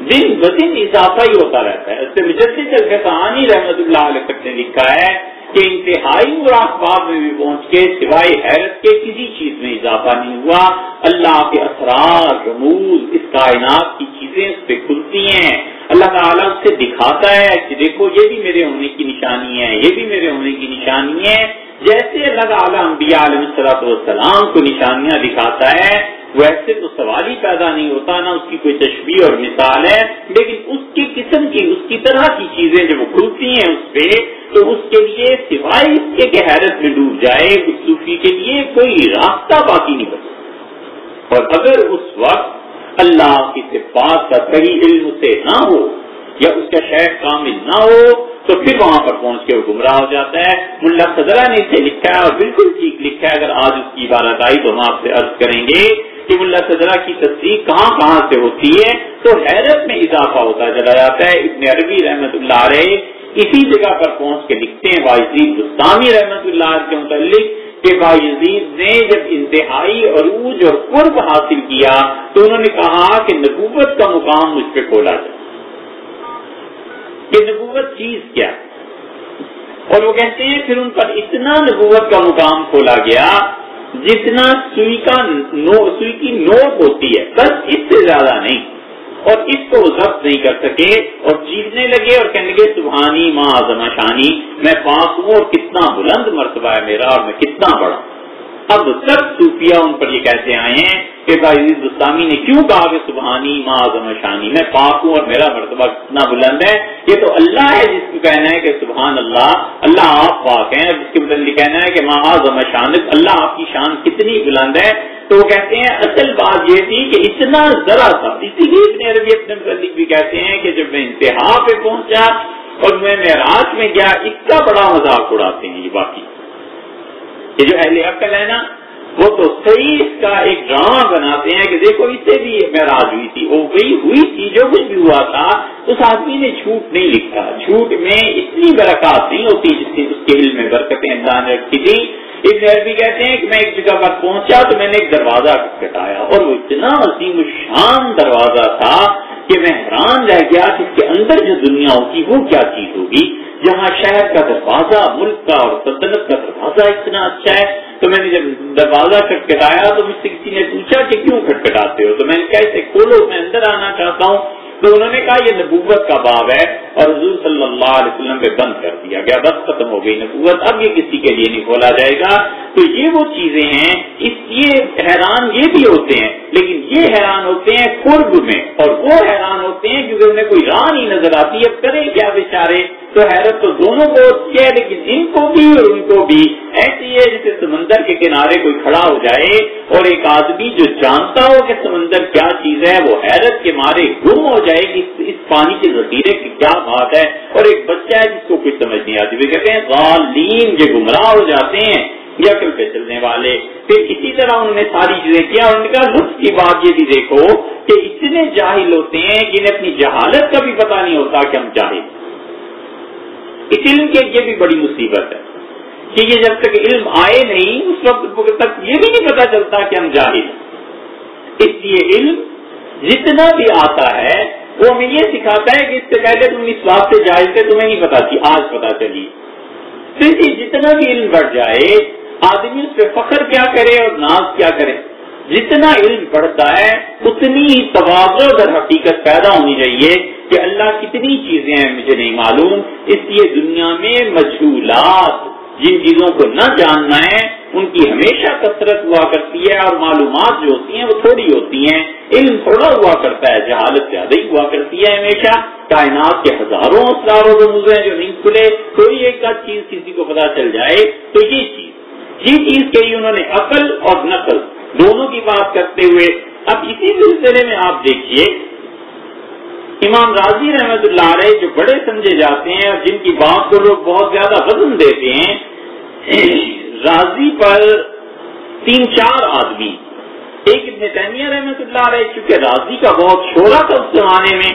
دن بدن اضافہ ہی ہوتا رہتا ہے۔ اس سے مجدد چل کے کہانی رحمت اللہ علیہ تک نے لکھا ہے کہ انتہائی مراقبات میں بھی پہنچ کے سوائے حیرت کے کسی چیز میں اضافہ نہیں ہوا۔ اللہ کے اثرات رموز، اس کائنات کی چیزیں اس پہ کھلتی ہیں۔ اللہ تعالیٰ اس سے دکھاتا ہے کہ دیکھو یہ بھی میرے ہونے کی نشانی ہے، یہ بھی میرے ہونے کی نشانی ہے۔ جیسے اللہ تعالیٰ انبیاء علیہ صلاحت والسلام کو نشانیاں دکھاتا ہے، ویسے تو سوال ہی پیدا نہیں ہوتا نا اس کی کوئی تشبیح اور مثال ہے، لیکن اس کی قسم کی، اس کی طرح کی چیزیں جب وہ کھلتی ہیں اس پہ، تو اس کے لیے سوائے اس کے کہ حیرت میں ڈوب جائے اس صوفی کے لیے کوئی راستہ باقی نہیں بچتا۔ اور اگر اس وقت اللہ کی صفات کا صحیح علم سے نہ ہو، یا اس کا شہر کامل نہ ہو تو پھر وہاں پر پہنچ کے وہ گمراہ ہو جاتا ہے۔ ملا صدرہ نے اسے لکھا ہے اور بالکل ٹھیک لکھا ہے۔ اگر آج اس کی عبارت آئی تو ہم آپ سے عرض کریں گے کہ ملا صدرہ کی تصدیق کہاں کہاں سے ہوتی ہے؟ تو حیرت میں اضافہ ہوتا چلا جاتا ہے۔ ابن عربی رحمت اللہ علیہ اسی جگہ پر پہنچ کے لکھتے ہیں۔ واحد گستانی رحمت اللہ کے متعلق کہ باعزید نے جب انتہائی عروج اور قرب حاصل کیا تو انہوں نے کہا کہ نبوت کا مقام مجھ پہ کھولا جائے۔ کہ نبوت چیز کیا اور وہ کہتے ہیں پھر ان پر اتنا نبوت کا مقام کھولا گیا جتنا سوئی کا نو، سوئی کی نوک ہوتی ہے، بس اس سے زیادہ نہیں۔ اور اس کو ضبط نہیں کر سکے۔ اور جیتنے لگے اور کہنے لگے، سبحانی ماں آزما شانی، میں پاس ہوں اور کتنا بلند مرتبہ ہے میرا اور میں کتنا بڑا اب سب صوفیہ ان پر یہ کہتے آئے ہیں کہ بھائی گستامی نے کیوں کہا کہ سبحانی ماں اعظم شانی میں پاک ہوں اور میرا مرتبہ کتنا بلند ہے؟ یہ تو اللہ ہے جس کو کہنا ہے کہ سبحان اللہ اللہ آپ پاک ہیں جس کے متعلق کہنا ہے کہ ماں اعظم شان اللہ آپ کی شان کتنی بلند ہے؟ تو وہ کہتے ہیں، اصل بات یہ تھی کہ اتنا ذرا تھا اسی لیے اتنے عربی اپنے متعلق بھی کہتے ہیں کہ جب میں انتہا پہ پہنچا اور میں معراج میں گیا اس کا بڑا مذاق اڑاتے ہیں یہ باقی۔ یہ جو اہل عقل ہے نا وہ تو صحیح اس کا ایک ڈرامہ بناتے ہیں کہ دیکھو اس سے بھی معراج ہوئی تھی، وہ وہی ہوئی تھی، جو کچھ بھی ہوا تھا، اس آدمی نے جھوٹ نہیں لکھا۔ جھوٹ میں اتنی برکات نہیں ہوتی جس کی اس کے علم میں برکتیں اللہ نے رکھی تھی ایک بھی کہتے ہیں کہ میں ایک جگہ پر پہنچا تو میں نے ایک دروازہ کٹایا اور وہ اتنا عظیم شان دروازہ تھا کہ میں حیران رہ گیا کہ اس کے اندر جو دنیا ہوگی وہ کیا چیز ہوگی؟ جہاں شہر کا دروازہ، ملک کا اور سلطنت کا دروازہ اتنا اچھا ہے، تو میں نے جب دروازہ کٹکھٹایا تو مجھ سے کسی نے پوچھا کہ کیوں کھٹکھٹاتے ہو؟ تو میں نے کہا، اسے کھولو، میں اندر آنا چاہتا ہوں۔ تو انہوں نے کہا یہ نبوت کا باب ہے اور حضور صلی اللہ علیہ وسلم پہ بند کر دیا گیا، بس ختم ہو گئی نبوت، اب یہ کسی کے لیے نہیں کھولا جائے گا۔ تو یہ وہ چیزیں ہیں، اس یہ حیران یہ بھی ہوتے ہیں، لیکن یہ حیران ہوتے ہیں قرب میں۔ اور وہ حیران ہوتے ہیں کیونکہ انہیں کوئی راہ نہیں نظر آتی، اب کرے کیا بیچارے؟ تو حیرت تو دونوں کو ہوتی ہے لیکن ان کو بھی اور ان کو بھی ایسی ہے جیسے سمندر کے کنارے کوئی کھڑا ہو جائے۔ اور ایک آدمی جو جانتا ہو کہ سمندر کیا چیز ہے، وہ حیرت کے مارے گم ہو جائے کہ اس پانی کے ذخیرے کی کیا بات ہے؟ اور ایک بچہ ہے جس کو کچھ سمجھ نہیں آتی، وہ کہتے ہیں، غالین جو گمراہ ہو جاتے ہیں عقل پہ چلنے والے۔ پھر اسی طرح انہوں نے ساری چیزیں کیا اور کہا، لطف کی بات یہ بھی دیکھو کہ اتنے جاہل ہوتے ہیں جنہیں اپنی جہالت کا بھی پتا نہیں ہوتا کہ ہم جاہل اس علم کے یہ بھی بڑی مصیبت ہے کہ یہ جب تک علم آئے نہیں، اس وقت تک یہ بھی نہیں پتا چلتا کہ ہم جاہل اس لیے علم جتنا بھی آتا ہے، وہ ہمیں یہ سکھاتا ہے کہ اس سے پہلے تم اس بات سے جاہل تھے، تمہیں نہیں پتا تھی، آج پتا چلی۔ پھر جتنا بھی علم بڑھ جائے، آدمی اس پہ فخر کیا کرے اور ناز کیا کرے۔ جتنا علم بڑھتا ہے، اتنی ہی توازو در حقیقت پیدا ہونی چاہیے کہ اللہ کتنی چیزیں ہیں مجھے نہیں معلوم۔ اس لیے دنیا میں مجھولات جن چیزوں کو نہ جاننا ہے، ان کی ہمیشہ کثرت ہوا کرتی ہے اور معلومات جو ہوتی ہیں وہ تھوڑی ہوتی ہیں۔ علم تھوڑا ہوا کرتا ہے، جہالت زیادہ ہی ہوا کرتی ہے ہمیشہ۔ کائنات کے ہزاروں اسراروں رموز ہیں جو نہیں کھلے، کوئی ایک آدھ چیز کسی کو پتا چل جائے تو یہ چیز۔ یہ چیز کہی انہوں نے عقل اور نقل دونوں کی بات کرتے ہوئے۔ اب اسی سلسلے میں آپ دیکھیے امام راضی رحمت اللہ علیہ جو بڑے سمجھے جاتے ہیں اور جن کی بات کو لوگ بہت زیادہ وزن دیتے ہیں راضی پر تین چار آدمی، ایک ابن تیمیہ رحمت اللہ علیہ، چونکہ راضی کا بہت شورا تھا اس زمانے میں،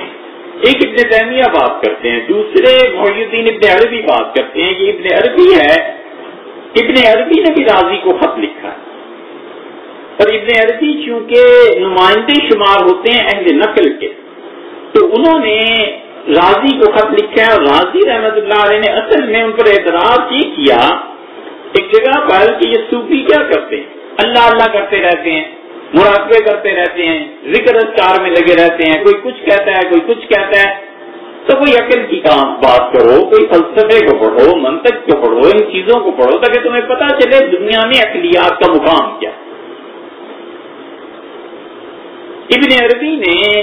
ایک ابن تیمیہ بات کرتے ہیں، دوسرے محی الدین ابن عربی بات کرتے ہیں کہ ابن عربی ہے، ابن عربی نے بھی راضی کو خط لکھا ہے۔ اور ابن عربی چونکہ نمائندے شمار ہوتے ہیں اہل نقل کے۔ تو انہوں نے راضی کو خط لکھا ہے اور راضی رحمت اللہ علیہ نے اصل میں ان پر اعتراض یہ کیا، ایک جگہ پر کہ یہ صوفی کیا کرتے ہیں؟ اللہ اللہ کرتے رہتے ہیں، مراقبے کرتے رہتے ہیں، ذکر اسکار میں لگے رہتے ہیں، کوئی کچھ کہتا ہے، کوئی کچھ کہتا ہے۔ تو کوئی عقل کی کام بات کرو، کوئی فلسفے کو پڑھو، منطق کو پڑھو، ان چیزوں کو پڑھو تاکہ تمہیں پتا چلے دنیا میں اقلیات کا مقام کیا۔ ابن عربی نے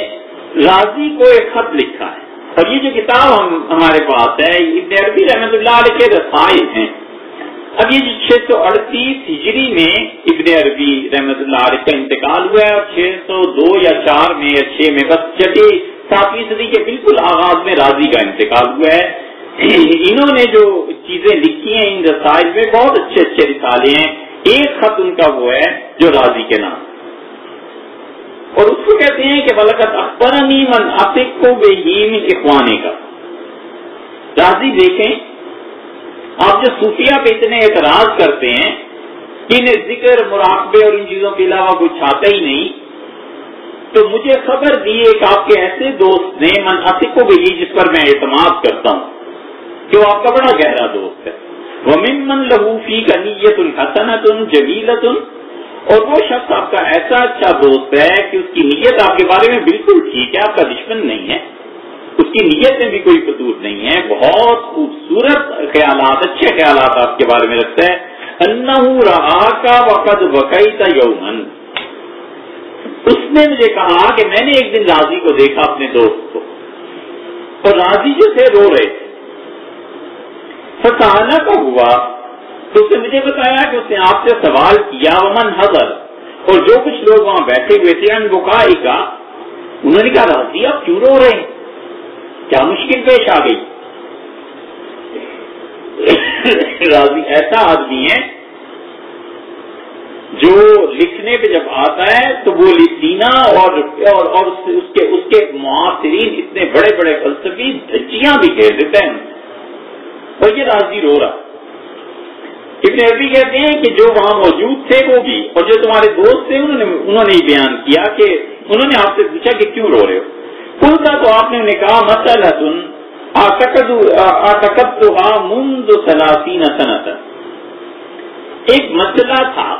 راضی کو ایک خط لکھا ہے۔ اور یہ جو کتاب ہم ہمارے پاس ہے ابن عربی رحمت اللہ علیہ کے رسائل ہیں۔ اب یہ جو چھ سو اڑتیس ہجری میں ابن عربی رحمت اللہ علیہ کا انتقال ہوا ہے اور چھ سو دو یا چار میں یا چھ میں بس چھٹی ساتویں صدی کے بالکل آغاز میں راضی کا انتقال ہوا ہے۔ انہوں نے جو چیزیں لکھی ہیں ان رسائل میں بہت اچھے اچھے رسالے ہیں۔ ایک خط ان کا وہ ہے جو راضی کے نام۔ اور اس کو کہتے ہیں کہ بلکت اکبر من عطق کو بے اخوانے کا راضی دیکھیں، آپ جو صوفیہ پہ اتنے اعتراض کرتے ہیں کہ انہیں ذکر، مراقبے اور ان چیزوں کے علاوہ کوئی چھاتا ہی نہیں، تو مجھے خبر دی ایک آپ کے ایسے دوست نے من عطق کو بھی جس پر میں اعتماد کرتا ہوں، کہ وہ آپ کا بڑا گہرا دوست ہے۔ وہ من من لہوفی کا نیت الحسنت جمیلت اور وہ شخص آپ کا ایسا اچھا دوست ہے کہ اس کی نیت آپ کے بارے میں بالکل ٹھیک ہے، آپ کا دشمن نہیں ہے۔ اس کی نیت میں بھی کوئی قدور نہیں ہے۔ بہت خوبصورت خیالات، اچھے خیالات آپ کے بارے میں رکھتا ہے۔ رہا کا وقت وقعی تھا یومن۔ اس نے مجھے کہا کہ میں نے ایک دن راضی کو دیکھا اپنے دوست کو۔ اور راضی جو تھے، رو رہے تھے۔ فتح کا ہوا تو اس نے مجھے بتایا کہ اس نے آپ سے سوال کیا ومن حضر۔ اور جو کچھ لوگ وہاں بیٹھے ہوئے تھے انبکائی کا انہوں نے کہا راضی آپ کیوں رو رہے ہیں؟ کیا مشکل پیش آ گئی؟ راضی ایسا آدمی ہے جو لکھنے پہ جب آتا ہے تو وہ لکھینا اور اور, اور اس کے اس کے معاصرین اتنے بڑے بڑے فلسفی دھجیاں بھی کہہ دیتے ہیں۔ اور یہ راضی رو رہا۔ ابن عربی کہتے ہیں کہ جو وہاں موجود تھے وہ بھی، اور جو تمہارے دوست تھے، انہوں نے انہوں نے بیان کیا کہ انہوں نے آپ سے پوچھا کہ کیوں رو رہے ہو؟ کل کا تو آپ نے انہیں کہا مسئلہ سن آٹکت تو مند سلاسین ایک مسئلہ تھا،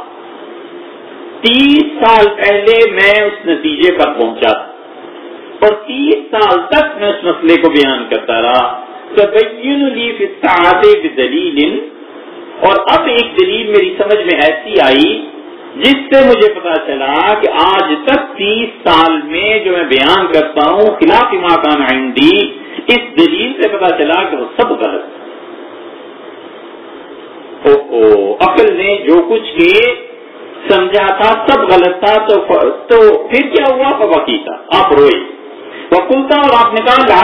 تیس سال پہلے میں اس نتیجے پر پہنچا۔ تھا اور تیس سال تک میں اس مسئلے کو بیان کرتا رہا۔ دلیل اور اب ایک دلیل میری سمجھ میں ایسی آئی جس سے مجھے پتا چلا کہ آج تک تیس سال میں جو میں بیان کرتا ہوں خلاف ماکان عندی، اس دلیل سے پتا چلا کہ وہ سب غلط عقل نے جو کچھ کے سمجھا تھا، سب غلط تھا، تو تو پھر کیا ہوا؟ وکی تھا۔ آپ روئے۔ وکلتا اور آپ نے کہا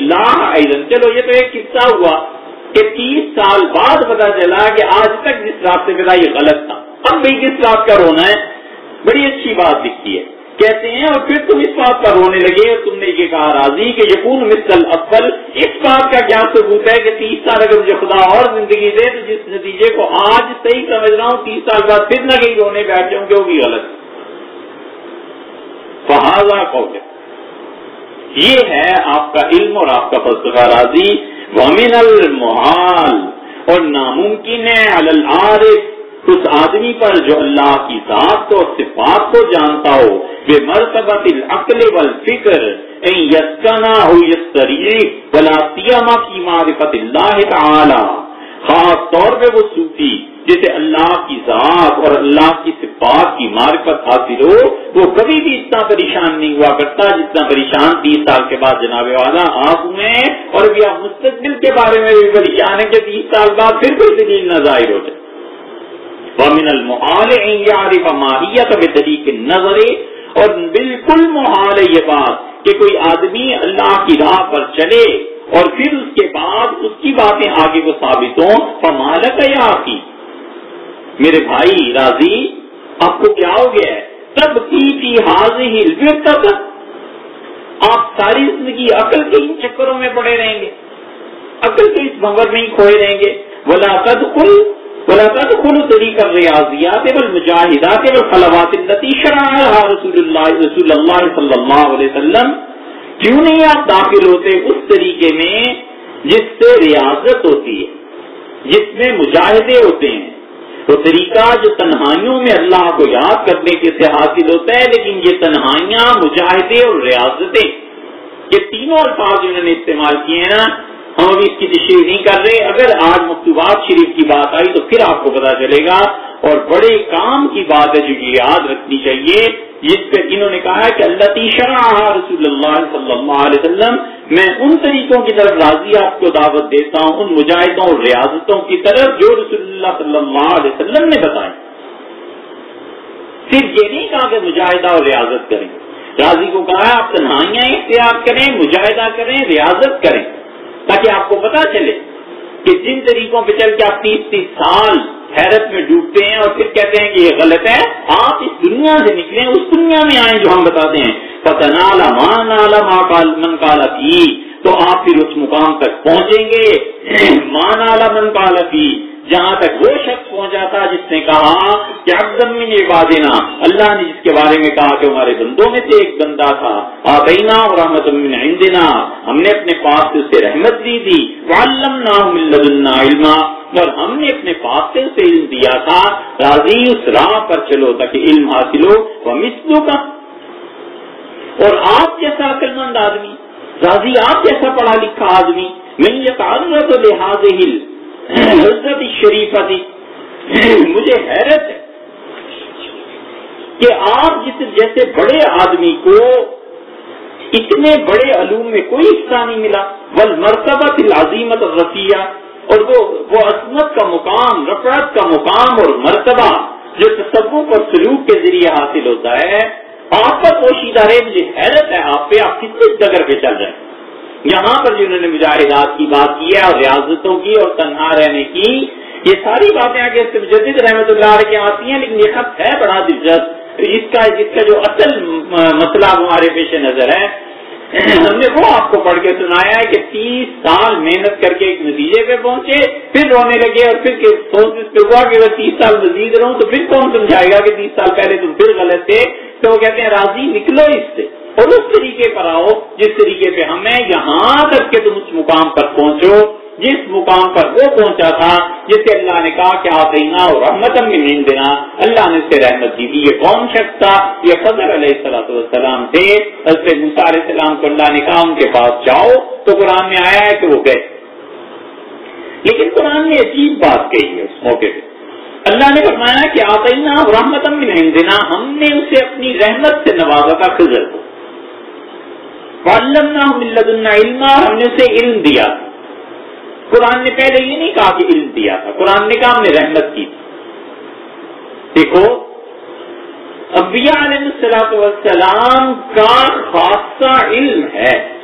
لال چلو، یہ تو ایک قصہ ہوا۔ کہ تیس سال بعد پتا چلا کہ آج تک جس راستے پہ تھا یہ غلط تھا۔ اب بھی کس بات کا رونا ہے؟ بڑی اچھی بات دکھتی ہے۔ کہتے ہیں اور پھر تم اس بات پر رونے لگے اور تم نے یہ کہا راضی کہ یقون مثل افل اس بات کا کیا ثبوت ہے کہ تیس سال اگر مجھے خدا اور زندگی دے تو جس نتیجے کو آج صحیح سمجھ رہا ہوں، تیس سال بعد پھر نہ کہیں رونے بیٹھ جاؤں گے وہ بھی غلط۔ فہذا کو یہ ہے آپ کا علم اور آپ کا فلسفہ راضی ومن المحال، اور ناممکن ہے العارف اس آدمی پر جو اللہ کی ذات کو صفات کو جانتا ہو، بے مرتبہ العقل والفکر، ان یسکنا ہو یس بلا سیما کی معرفت اللہ تعالی۔ خاص طور پہ وہ صوفی جسے اللہ کی ذات اور اللہ کی صفات کی معرفت حاصل ہو، وہ کبھی بھی اتنا پریشان نہیں ہوا کرتا جتنا پریشان تیس سال کے بعد جناب والا آپ ہوئے اور ابھی آپ مستقبل کے بارے میں بھی پریشان ہے کہ تیس سال بعد پھر کوئی دلیل نہ ظاہر ہو جائے۔ ومن المحال یعرف ماہیت بطریق نظر اور بالکل محال ہے یہ بات کہ کوئی آدمی اللہ کی راہ پر چلے اور پھر اس کے بعد اس کی باتیں آگے کو ثابت ہوں فمالک یا آتی میرے بھائی، راضی، آپ کو کیا ہو گیا ہے؟ تب کی تھی حاضر تک آپ ساری زندگی عقل کے ان چکروں میں پڑے رہیں گے۔ عقل کے اس بھنور میں ہی کھوئے رہیں گے۔ بلا تد کل بولا تھا تو کل طریقہ ریاضیات مجاہدات خلوات رسول اللہ رسول اللہ صلی اللہ علیہ وسلم کیوں نہیں آپ داخل ہوتے اس طریقے میں جس سے ریاضت ہوتی ہے، جس میں مجاہدے ہوتے ہیں؟ وہ طریقہ جو تنہائیوں میں اللہ کو یاد کرنے کے سے حاصل ہوتا ہے، لیکن یہ تنہائیاں، مجاہدے اور ریاضتیں، یہ تینوں الفاظ انہوں نے استعمال کیے ہیں نا ہم ابھی اس کی تشریح نہیں کر رہے۔ اگر آج مکتوبات شریف کی بات آئی تو پھر آپ کو پتا چلے گا اور بڑے کام کی بات ہے جو یہ یاد رکھنی چاہیے، جس پہ انہوں نے کہا کہ اللہ تیشرا رسول اللہ صلی اللہ علیہ وسلم، میں ان طریقوں کی طرف راضی آپ کو دعوت دیتا ہوں، ان مجاہدوں اور ریاضتوں کی طرف جو رسول اللہ صلی اللہ علیہ وسلم نے بتائی۔ صرف یہ نہیں کہا کہ مجاہدہ اور ریاضت کریں۔ راضی کو کہا آپ تنہائیاں اختیار کریں، مجاہدہ کریں، ریاضت کریں۔ تاکہ آپ کو پتا چلے کہ جن طریقوں پہ چل کے آپ تیس تیس سال حیرت میں ڈوبتے ہیں اور پھر کہتے ہیں کہ یہ غلط ہے، آپ اس دنیا سے نکلیں، اس دنیا میں آئیں جو ہم بتاتے ہیں۔ پتہ نالا ماں نالا ماں من کالا کی تو آپ پھر اس مقام تک پہنچیں گے۔ مان آلہ من کالا جہاں تک وہ شخص پہنچا تھا جس نے کہا کہ اب زمین یہ اللہ نے جس کے بارے میں کہا کہ ہمارے بندوں میں سے ایک بندہ تھا۔ آبینا اور رحمت عندنا، ہم نے اپنے پاس سے اسے رحمت دی تھی۔ علما، اور ہم نے اپنے پاس سے اسے علم دیا تھا۔ راضی اس راہ پر چلو تاکہ علم حاصل ہو۔ وہ مسلو کا اور آپ جیسا عقل مند آدمی۔ راضی آپ جیسا پڑھا لکھا آدمی میں یہ تعلق لحاظ ہل حضرت شریفہ تھی مجھے حیرت ہے کہ آپ جس جیسے بڑے آدمی کو اتنے بڑے علوم میں کوئی حصہ نہیں ملا بل مرتبہ تھی لازیمت اور رفیہ اور وہ وہ عظمت کا مقام رفرت کا مقام اور مرتبہ جو تصوف اور سلوک کے ذریعے حاصل ہوتا ہے آپ کا پوشیدہ ہے مجھے حیرت ہے، آپ پہ آپ کتنے جگہ پہ چل رہے ہیں۔ یہاں پر جنہوں نے مجاہدات کی بات کی ہے اور ریاضتوں کی اور تنہا رہنے کی، یہ ساری باتیں آگے مجدد رحمت اللہ علیہ کے آتی ہیں، لیکن یہ خط ہے بڑا دلچسپ۔ اس کا جس کا جو اصل مسئلہ ہمارے پیش نظر ہے، ہم نے وہ آپ کو پڑھ کے سنایا ہے کہ تیس سال محنت کر کے ایک نتیجے پہ پہنچے، پھر رونے لگے اور پھر سوچ اس پہ ہوا کہ وہ تیس سال مزید رہوں تو پھر کون سمجھائے گا کہ تیس سال پہلے تم پھر غلط تھے۔ تو وہ کہتے ہیں، راضی نکلو اس سے اور اس طریقے پر آؤ جس طریقے پہ ہمیں یہاں تک کہ تم اس مقام پر پہنچو، جس مقام پر وہ پہنچا تھا جس سے اللہ نے کہا کہ آتینا اور رحمت میں دینا اللہ نے اسے رحمت دی تھی۔ یہ کون شخص تھا؟ یہ فضر علیہ السلط والسلام تھے۔ حضرت علیہ السلام کو اللہ نے کہا، ان کے پاس جاؤ۔ تو قرآن میں آیا ہے کہ وہ گئے۔ لیکن قرآن نے عجیب بات کہی ہے اس موقع پہ۔ اللہ نے فرمایا کہ آتینا رحمت دینا ہم نے اسے اپنی رحمت سے نوازا تھا خزر کو۔ علم ہم نے اسے علم دیا۔ قرآن نے پہلے یہ نہیں کہا کہ علم دیا تھا، قرآن نے کہا ہم نے رحمت کی۔ دیکھو ابیا علیہ السلاط والسلام کا خاصہ علم ہے۔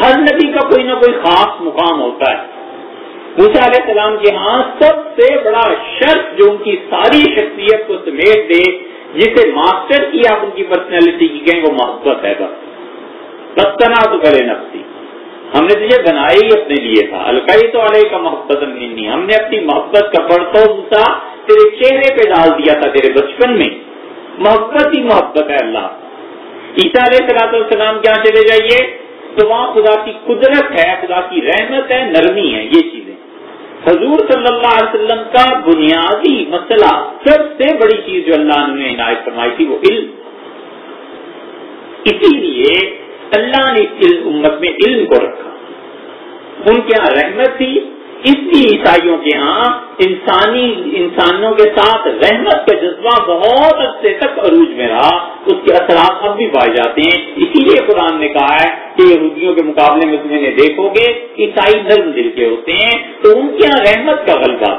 ہر نبی کا کوئی نہ کوئی خاص مقام ہوتا ہے۔ موسا علیہ السلام کے ہاں سب سے بڑا شرط جو ان کی ساری شخصیت کو سمیٹ دے، جسے ماسٹر کی آپ ان کی پرسنالٹی کی کہیں وہ محبت ہے بس۔ بستنا تو کرے نفسی۔ ہم نے تجھے بنایا ہی اپنے لیے تھا۔ الکائی تو علیہ کا محبت نہیں ہم نے اپنی محبت کا پڑھتا موسا تیرے چہرے پہ ڈال دیا تھا تیرے بچپن میں۔ محبت ہی محبت ہے اللہ۔ عیسیٰ علیہ صلاح السلام کیا چلے جائیے؟ تو وہاں خدا کی قدرت ہے، خدا کی رحمت ہے، نرمی ہے، یہ چیزیں۔ حضور صلی اللہ علیہ وسلم کا بنیادی مسئلہ سب سے بڑی چیز جو اللہ نے عنایت فرمائی تھی وہ علم. اسی لیے اللہ نے اس امت میں علم کو رکھا. ان کے یہاں رحمت تھی اس لیے عیسائیوں کے ہاں انسانی انسانوں کے ساتھ رحمت کا جذبہ بہت عرصے تک عروج میں رہا، اس کے اثرات اب بھی پائے جاتے ہیں۔ اسی لیے قرآن نے کہا ہے کہ یہودیوں کے مقابلے میں تمہیں دیکھو گے، عیسائی نرم دل کے ہوتے ہیں، تو ان کے یہاں رحمت کا غلبہ۔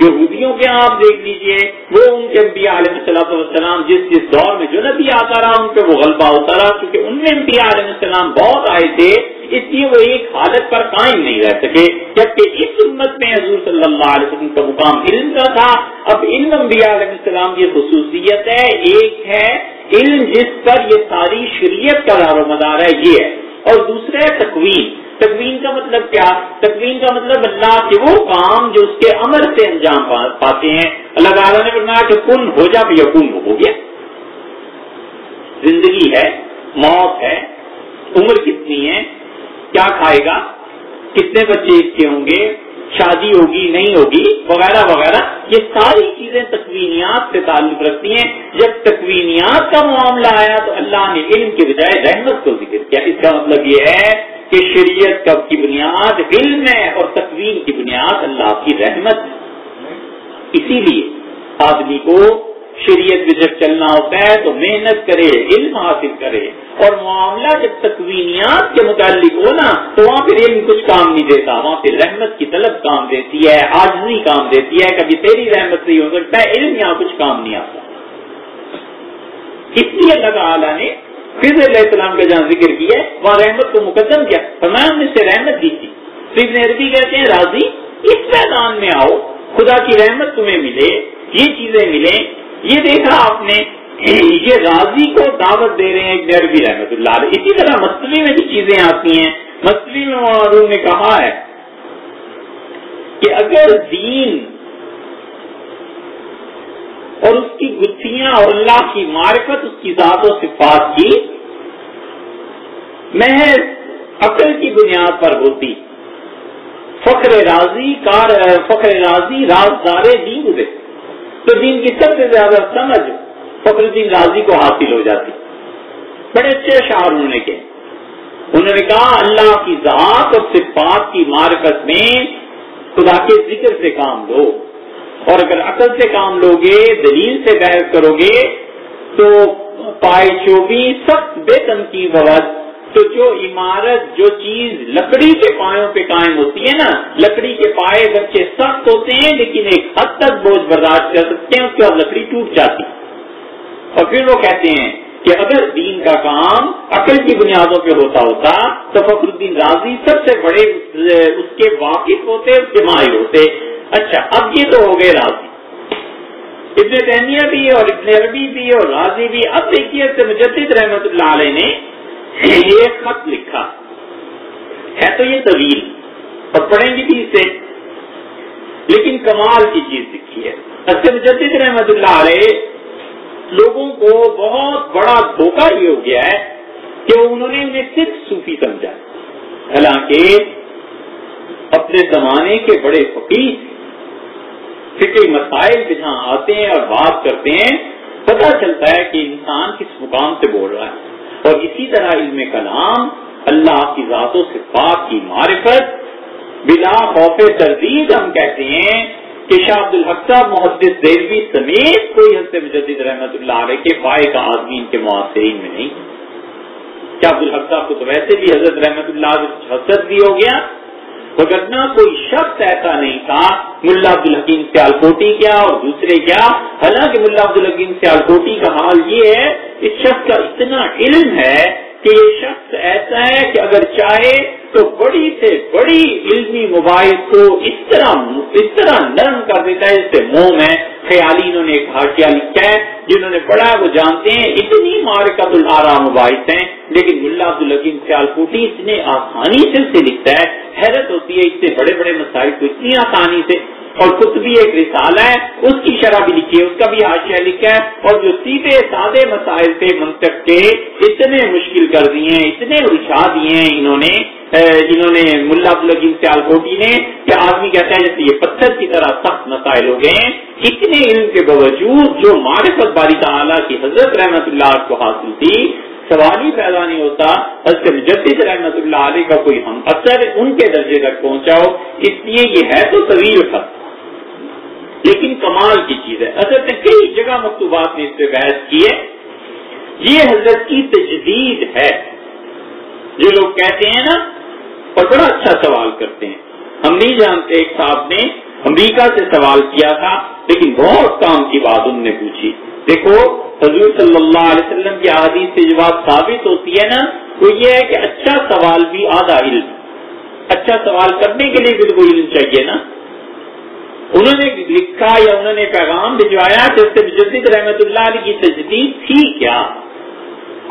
یہودیوں کے یہاں آپ دیکھ لیجیے، وہ ان کے انبیاء علیہ صلاح السلام جس جس دور میں جو نبی آتا رہا، ان پہ وہ غلبہ ہوتا رہا کیونکہ ان میں انبیاء علیہ السلام بہت آئے تھے۔ اس لیے وہ ایک حالت پر قائم نہیں رہ سکے، جبکہ اس امت میں حضور صلی اللہ علیہ وسلم کا مقام علم کا تھا۔ اب علم انبیاء علیہ السلام کی خصوصیت ہے، ایک ہے علم جس پر یہ ساری شریعت کا دار و مدار ہے، یہ ہے۔ اور دوسرا ہے تکوین۔ تکوین کا مطلب کیا؟ تکوین کا مطلب اللہ کے وہ کام جو اس کے امر سے انجام پاتے ہیں۔ اللہ تعالیٰ نے فرمایا کہ کن ہو جا بھی کن ہو گیا۔ زندگی ہے، موت ہے، عمر کتنی ہے کیا کھائے گا؟ کتنے بچے اس کے ہوں گے؟ شادی ہوگی، نہیں ہوگی؟ وغیرہ وغیرہ۔ یہ ساری چیزیں تکوینیات سے تعلق رکھتی ہیں۔ جب تکوینیات کا معاملہ آیا تو اللہ نے علم کے بجائے رحمت کو ذکر کیا۔ اس کا مطلب یہ ہے کہ شریعت کا کی بنیاد علم ہے اور تکوین کی بنیاد اللہ کی رحمت ہے۔ اسی لیے آدمی کو شریعت میں جب چلنا ہوتا ہے تو محنت کرے، علم حاصل کرے اور معاملہ جب تکوینیات کے متعلق ہو نا، تو وہاں پھر علم کچھ کام نہیں دیتا، وہاں پھر رحمت کی طلب کام دیتی ہے آجزی کام دیتی ہے، کبھی تیری رحمت نہیں ہو سکتا ہے علم یہاں کچھ کام نہیں آتا۔ اس لیے اللہ تعالیٰ نے پھر علیہ السلام کا جہاں ذکر کیا وہاں رحمت کو مقدم کیا۔ میں ہم نے سے رحمت دی تھی۔ پھر عربی کہتے ہیں، راضی، اس میدان میں آؤ، خدا کی رحمت تمہیں ملے، یہ چیزیں ملیں یہ دیکھا آپ نے یہ راضی کو دعوت دے رہے ہیں عربی رحمت اللہ علیہ۔ اسی طرح مستوی میں بھی چیزیں آتی ہیں۔ مستوی میں معروف نے کہا ہے کہ اگر دین اور اس کی گتھیاں اور اللہ کی معرفت اس کی ذات و صفات کی محض عقل کی بنیاد پر ہوتی۔ فخر راضی کار فخر راضی رازدار دین ہوئے تو دین کی سب سے زیادہ سمجھ فخر الدین راضی کو حاصل ہو جاتی۔ بڑے اچھے شعر انہوں نے کہ انہوں نے کہا، اللہ کی ذات اور صفات کی معرفت میں خدا کے ذکر سے کام لو۔ اور اگر عقل سے کام لوگے، دلیل سے بحث کرو گے تو پائے چوبی سخت بے تنقید تو جو عمارت، جو چیز لکڑی کے پایوں پہ قائم ہوتی ہے نا، لکڑی کے پائے بچے سخت ہوتے ہیں، لیکن ایک حد تک بوجھ برداشت کر سکتے ہیں، اس کے بعد لکڑی ٹوٹ جاتی اور پھر وہ کہتے ہیں کہ اگر دین کا کام عقل کی بنیادوں پہ ہوتا ہوتا، تو فخر الدین راضی سب سے بڑے، اس کے واقف ہوتے، اس کے ماہر ہوتے۔ اچھا اب یہ تو ہو گئے راضی۔ ابن تیمیہ بھی اور ابن عربی بھی اور راضی بھی، اب دیکھیے مجدد رحمت اللہ علیہ نے ایک خط لکھا۔ ہے تو یہ طویل، اور پڑھیں گے بھی اسے۔ لیکن کمال کی چیز لکھی ہے۔ اصل مجدد رحمت اللہ علیہ لوگوں کو بہت بڑا دھوکہ یہ ہو گیا ہے کہ انہوں نے انہیں صرف صوفی سمجھا۔ حالانکہ اپنے زمانے کے بڑے فقیر فکری مسائل جہاں آتے ہیں اور بات کرتے ہیں، پتہ چلتا ہے کہ انسان کس مقام سے بول رہا ہے۔ اور اسی طرح علم کلام اللہ کی ذات و صفات کی معرفت، بلا خوف تردید ہم کہتے ہیں کہ شاہ عبد الحق صاحب محدث دیوی سمیت کوئی حضرت مجدد رحمت اللہ علیہ کے فائق کا آدمی ان کے معاصرین میں نہیں۔ کیا عبد الحق صاحب کو تو ویسے بھی حضرت رحمت اللہ حسد بھی ہو گیا۔ بھگتنا کوئی شخص ایسا نہیں تھا، ملا عبد الحکیم سیال کوٹی کیا اور دوسرے کیا؟ حالانکہ ملا عبد الحکیم سیال کوٹی کا حال یہ ہے، اس شخص کا اتنا علم ہے کہ یہ شخص ایسا ہے کہ اگر چاہے تو بڑی سے بڑی علمی موبائل کو اس طرح اس طرح نرم کر دیتا ہے جس سے موم ہے، خیالی انہوں نے ایک ہارٹیا لکھا ہے، جنہوں نے پڑھا وہ جانتے ہیں، اتنی مارکت الارا موبائل ہیں۔ لیکن ملا عبد الحکیم سیال کوٹی اتنے آسانی سے اسے لکھتا ہے، حیرت ہوتی ہے اس سے بڑے بڑے مسائل کو اتنی آسانی سے اور خود بھی ایک رسالہ ہے، اس کی شرح بھی لکھی ہے، اس کا بھی حاشیہ لکھا ہے۔ اور جو سیدھے سادے مسائل تھے منتق کے، اتنے مشکل کر دیے ہیں اتنے الجھا دیے ہیں انہوں نے جنہوں نے ملا عبدالگیم سیال کوٹی نے، کہ آدمی کہتا ہے جیسے یہ پتھر کی طرح سخت مسائل ہو گئے ہیں۔ اتنے علم کے باوجود جو معرفت باری تعالیٰ کی حضرت رحمت اللہ کو حاصل تھی، سوال ہی پیدا نہیں ہوتا، حضرت مجدد رحمت اللہ علیہ کا کوئی ہم اثر ان کے درجے تک پہنچاؤ، اس لیے یہ ہے تو طویل خط لیکن کمال کی چیز ہے۔ حضرت نے کئی جگہ مکتوبات نے اس پہ بحث کی ہے۔ یہ حضرت کی تجدید ہے۔ جو لوگ کہتے ہیں نا، اور بڑا اچھا سوال کرتے ہیں۔ ہم نہیں جانتے، ایک صاحب نے امریکہ سے سوال کیا تھا، لیکن بہت کام کی بات ان نے پوچھی۔ دیکھو، حضور صلی اللہ علیہ وسلم کی احادیث سے جو بات ثابت ہوتی ہے نا، وہ یہ ہے کہ اچھا سوال بھی آدھا علم۔ اچھا سوال کرنے کے لیے بھی تو علم چاہیے نا۔ انہوں نے لکھا یا انہوں نے پیغام بھجوایا کہ اس سے مجدد رحمت اللہ علیہ کی تجدید تھی کیا؟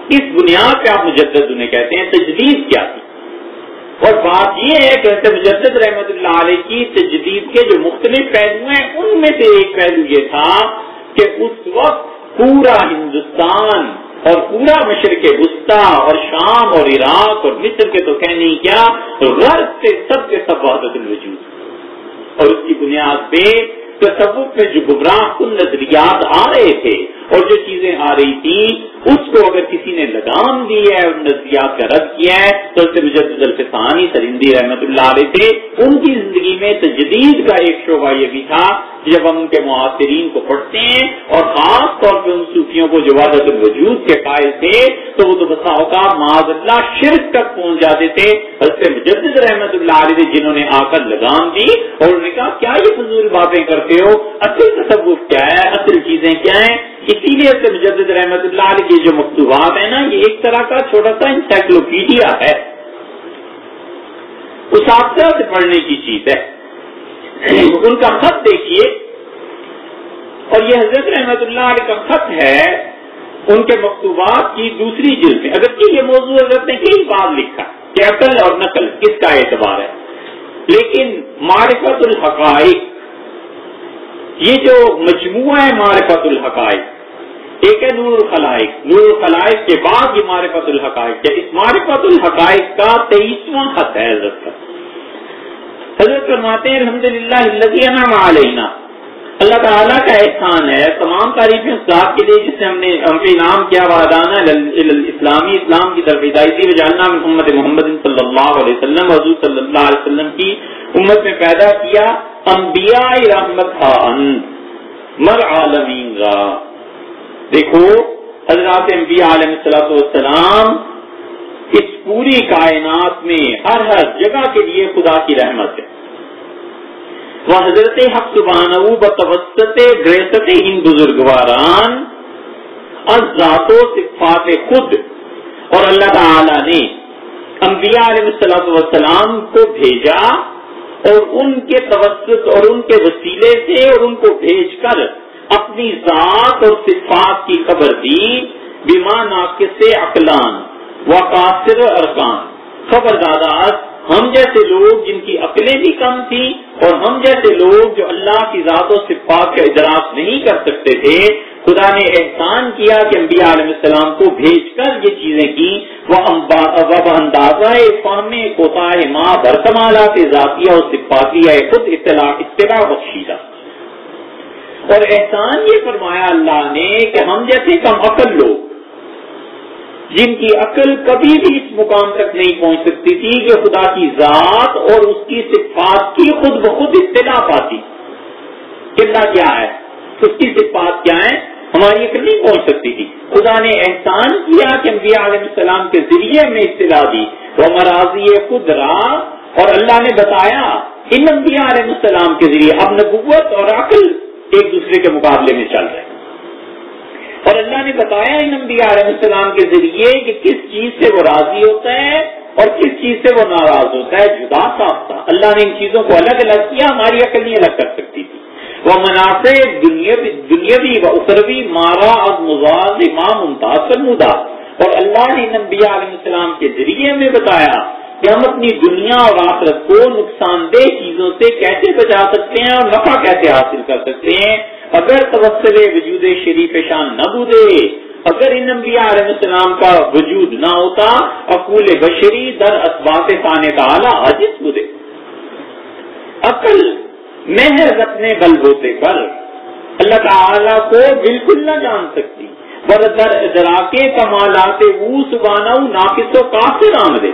اس بنیاد پہ آپ مجدد انہیں کہتے ہیں، تجدید کیا تھی؟ اور بات یہ ہے کہ مجدد رحمت اللہ علیہ کی تجدید کے جو مختلف پہلو ہیں، ان میں سے ایک پہلو یہ تھا کہ اس وقت پورا ہندوستان اور پورا مشرق وسطی اور شام اور عراق اور مصر کے تو کہنے کیا غرض سے سب کے سب وحدت الوجود۔ اور اس کی بنیاد پہ تصوف میں جو گمراہ کن نظریات آ رہے تھے اور جو چیزیں آ رہی تھی اس کو اگر کسی نے لگام دی ہے اور نظریات کا رد کیا ہے، تو اسے مجدد الفسانی سرندی رحمت اللہ علیہ تھے۔ ان کی زندگی میں تجدید کا ایک شعبہ یہ بھی تھا جب ہم ان کے معاصرین کو پڑھتے ہیں اور خاص طور پہ ان صوفیوں کو جو وادت الوجود کے قائل تھے، تو وہ تو بسا اوقات معاذ اللہ شرک تک پہنچ جاتے تھے۔ حضرت مجدد رحمت اللہ علیہ جنہوں نے آ کر لگام دی اور انہوں نے کہا، کیا یہ فضول باتیں کرتے ہو؟ اصل تصوف کیا ہے؟ اصل چیزیں کیا ہیں؟ اسی لیے سے مجدد رحمت اللہ علیہ کے جو مکتوبات ہیں نا، یہ ایک طرح کا چھوٹا سا انسائکلوپیڈیا ہے۔ اساتذہ سے پڑھنے کی چیز ہے۔ ان کا خط دیکھیے۔ اور یہ حضرت رحمت اللہ علیہ کا خط ہے، ان کے مکتوبات کی دوسری جلد میں۔ اگر کہ یہ موضوع حضرت نے کئی بار لکھا کہ عقل اور نقل کس کا اعتبار ہے۔ لیکن معرفت الحقائق، یہ جو مجموعہ ہے معرفت الحقائق ایک ہے نور الخلائق. نور الخلائق کے بعد یہ معرفت الحقائق. ہے اس معرفت الحقائق کا تیئیسواں خط ہے حضرت کا. حضرت فرماتے ہیں الحمد للہ علینا. اللہ تعالیٰ کا احسان ہے، تمام تعریفیں اس ذات کے لیے جس سے ہم نے ہم پہ انعام کیا وادانہ اسلامی اسلام کی طرف ہدایتی وجالنا محمد محمد صلی اللہ علیہ وسلم، حضور صلی اللہ علیہ وسلم کی امت میں پیدا کیا، انبیاء رحمت مر عالمین را. دیکھو، حضرات انبیاء علیہ السلام والسلام اس پوری کائنات میں ہر ہر جگہ کے لیے خدا کی رحمت ہے۔ وہ حضرت حق سبحانہ بتوسط گریست ان بزرگواران اور ذات و صفات خود اور اللہ تعالی نے انبیاء علیہ السلام والسلام کو بھیجا اور ان کے توسط اور ان کے وسیلے سے اور ان کو بھیج کر اپنی ذات اور صفات کی خبر دی بیما ناقص اقلان و قاصر ارکان۔ خبر دادا ہم جیسے لوگ جن کی عقلیں بھی کم تھیں اور ہم جیسے لوگ جو اللہ کی ذات و صفات کا اجلاس نہیں کر سکتے تھے، خدا نے احسان کیا کہ انبیاء علیہ السلام کو بھیج کر یہ چیزیں کی وہ اندازہ فہم کوتا ماں، برتمالات، ذاتیہ اور صفاتیہ خود اطلاع اتباع بخشیدہ اور احسان یہ فرمایا اللہ نے کہ ہم جیسے کم عقل لوگ، جن کی عقل کبھی بھی اس مقام تک نہیں پہنچ سکتی تھی کہ خدا کی ذات اور اس کی صفات کی خود بخود اطلاع پاتی۔ کتنا کیا ہے؟ اس کی صفات کیا ہے ہماری عقل نہیں پہنچ سکتی تھی۔ خدا نے احسان کیا کہ انبیاء علیہ السلام کے ذریعے میں اطلاع دی۔ وہ مراضی خود اور اللہ نے بتایا، ان انبیاء علیہ السلام کے ذریعے اب نبوت اور عقل ایک دوسرے کے مقابلے میں چل رہے اور اللہ نے بتایا ان انبیاء علیہ السلام کے ذریعے کہ کس چیز سے وہ راضی ہوتا ہے اور کس چیز سے وہ ناراض ہوتا ہے۔ جدا صاف تھا۔ اللہ نے ان چیزوں کو الگ الگ کیا، ہماری عقل نہیں الگ کر سکتی تھی۔ وہ منافع دنیاوی و اخروی مارا اور مزاج امام ممتاز مدا اور اللہ نے ان انبیاء علیہ السلام کے ذریعے میں بتایا کہ ہم اپنی دنیا اور آخرت کو نقصان دہ چیزوں سے کیسے بچا سکتے ہیں اور نفع کیسے حاصل کر سکتے ہیں؟ اگر توسل وجود شریف شان نہ بودے، اگر ان انبیاء علیہ السلام کا وجود نہ ہوتا، اقول بشری در اسبات خانے کا اعلیٰ بودے۔ عقل، محض اپنے بل بوتے پر اللہ تعالی کو بالکل نہ جان سکتی پر در ادراکے کمالات وہ سبانا ناقص و کافر آمدے۔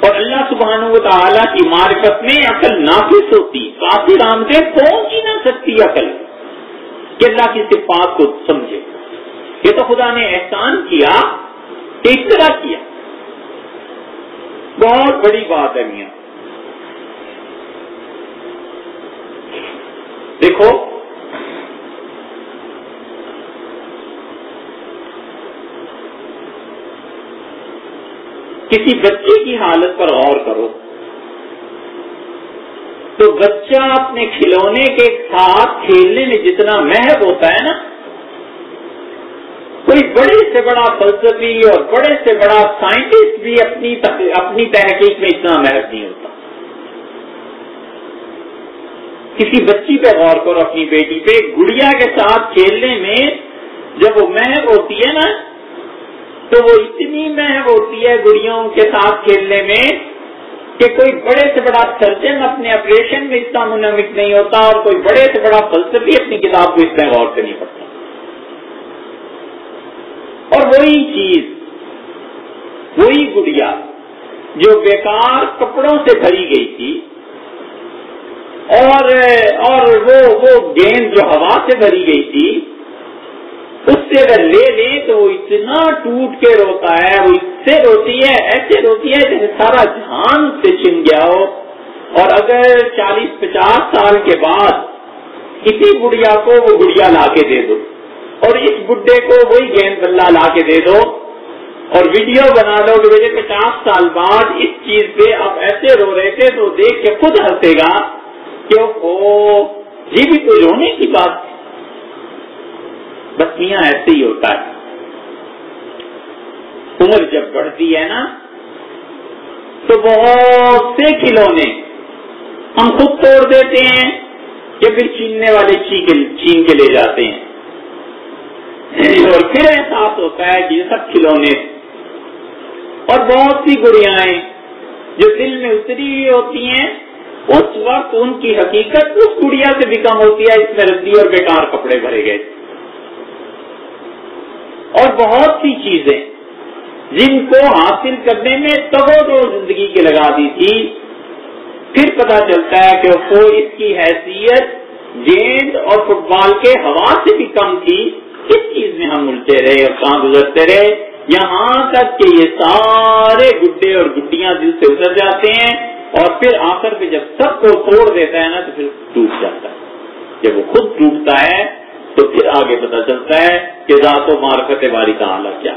اور اللہ سبحانہ و تعالیٰ کی معرفت میں عقل نافذ ہوتی کافی رامدے پہنچ ہی نہ سکتی عقل؟ کہ اللہ کی صفات کو سمجھے۔ یہ تو خدا نے احسان کیا کہ اس طرح کیا۔ بہت بڑی بات ہے میاں۔ دیکھو کسی بچے کی حالت پر غور کرو۔ تو بچہ اپنے کھلونے کے ساتھ کھیلنے میں جتنا محب ہوتا ہے نا، کوئی بڑے سے بڑا فلسفی اور بڑے سے بڑا سائنٹسٹ بھی اپنی اپنی تحقیق میں اتنا محب نہیں ہوتا۔ کسی بچی پہ غور کرو اپنی بیٹی پہ گڑیا کے ساتھ کھیلنے میں جب وہ محب ہوتی ہے نا تو وہ اتنی محب ہوتی ہے گڑیوں کے ساتھ کھیلنے میں کہ کوئی بڑے سے بڑا سرجن اپنے آپریشن میں اتنا منمک نہیں ہوتا اور کوئی بڑے سے بڑا فلسفی اپنی کتاب کو اتنا غور کرنی پڑتا اور وہی چیز، وہی گڑیا جو بیکار کپڑوں سے بھری گئی تھی اور اور وہ وہ گیند جو ہوا سے بھری گئی تھی اس سے اگر لے لیں تو وہ اتنا ٹوٹ کے روتا ہے، وہ اس سے روتی ہے، ایسے روتی ہے جیسے سارا جہان سے چن گیا ہو۔ اور اگر چالیس پچاس سال کے بعد اسی گڑیا کو وہ گڑیا لا کے دے دو، اور اس بڈے کو وہی گیند بلہ لا کے دے دو، اور ویڈیو بنا لو کہ مجھے پچاس سال بعد اس چیز پہ آپ ایسے رو رہے تھے تو دیکھ کے خود ہنسے گا کہ یہ بھی تو رونے کی بات بس میاں ایسے ہی ہوتا ہے۔ عمر جب بڑھتی ہے نا، تو بہت سے کھلونے ہم خود توڑ دیتے ہیں یا پھر چیننے والے چین کے لے جاتے ہیں۔ اور پھر احساس ہوتا ہے کہ یہ سب کھلونے اور بہت سی گڑیاں جو دل میں اتری ہوئی ہوتی ہیں، اس وقت ان کی حقیقت اس گڑیا سے بھی کم ہوتی ہے، اس میں ردی اور بیکار کپڑے بھرے گئے۔ اور بہت سی چیزیں جن کو حاصل کرنے میں تگو دو زندگی کے لگا دی تھی، پھر پتا چلتا ہے کہ وہ اس کی حیثیت گیند اور فٹ بال کے ہوا سے بھی کم تھی۔ کس چیز میں ہم الٹے رہے اور کہاں گزرتے رہے؟ یہاں تک کہ یہ سارے گڈے اور گڈیاں دل سے اتر جاتے ہیں اور پھر آخر پہ جب سب کو توڑ دیتا ہے نا تو پھر ٹوٹ جاتا ہے۔ جب وہ خود ٹوٹتا ہے تو پھر آگے پتا چلتا ہے کہ ذات و معرفت والی کا کیا۔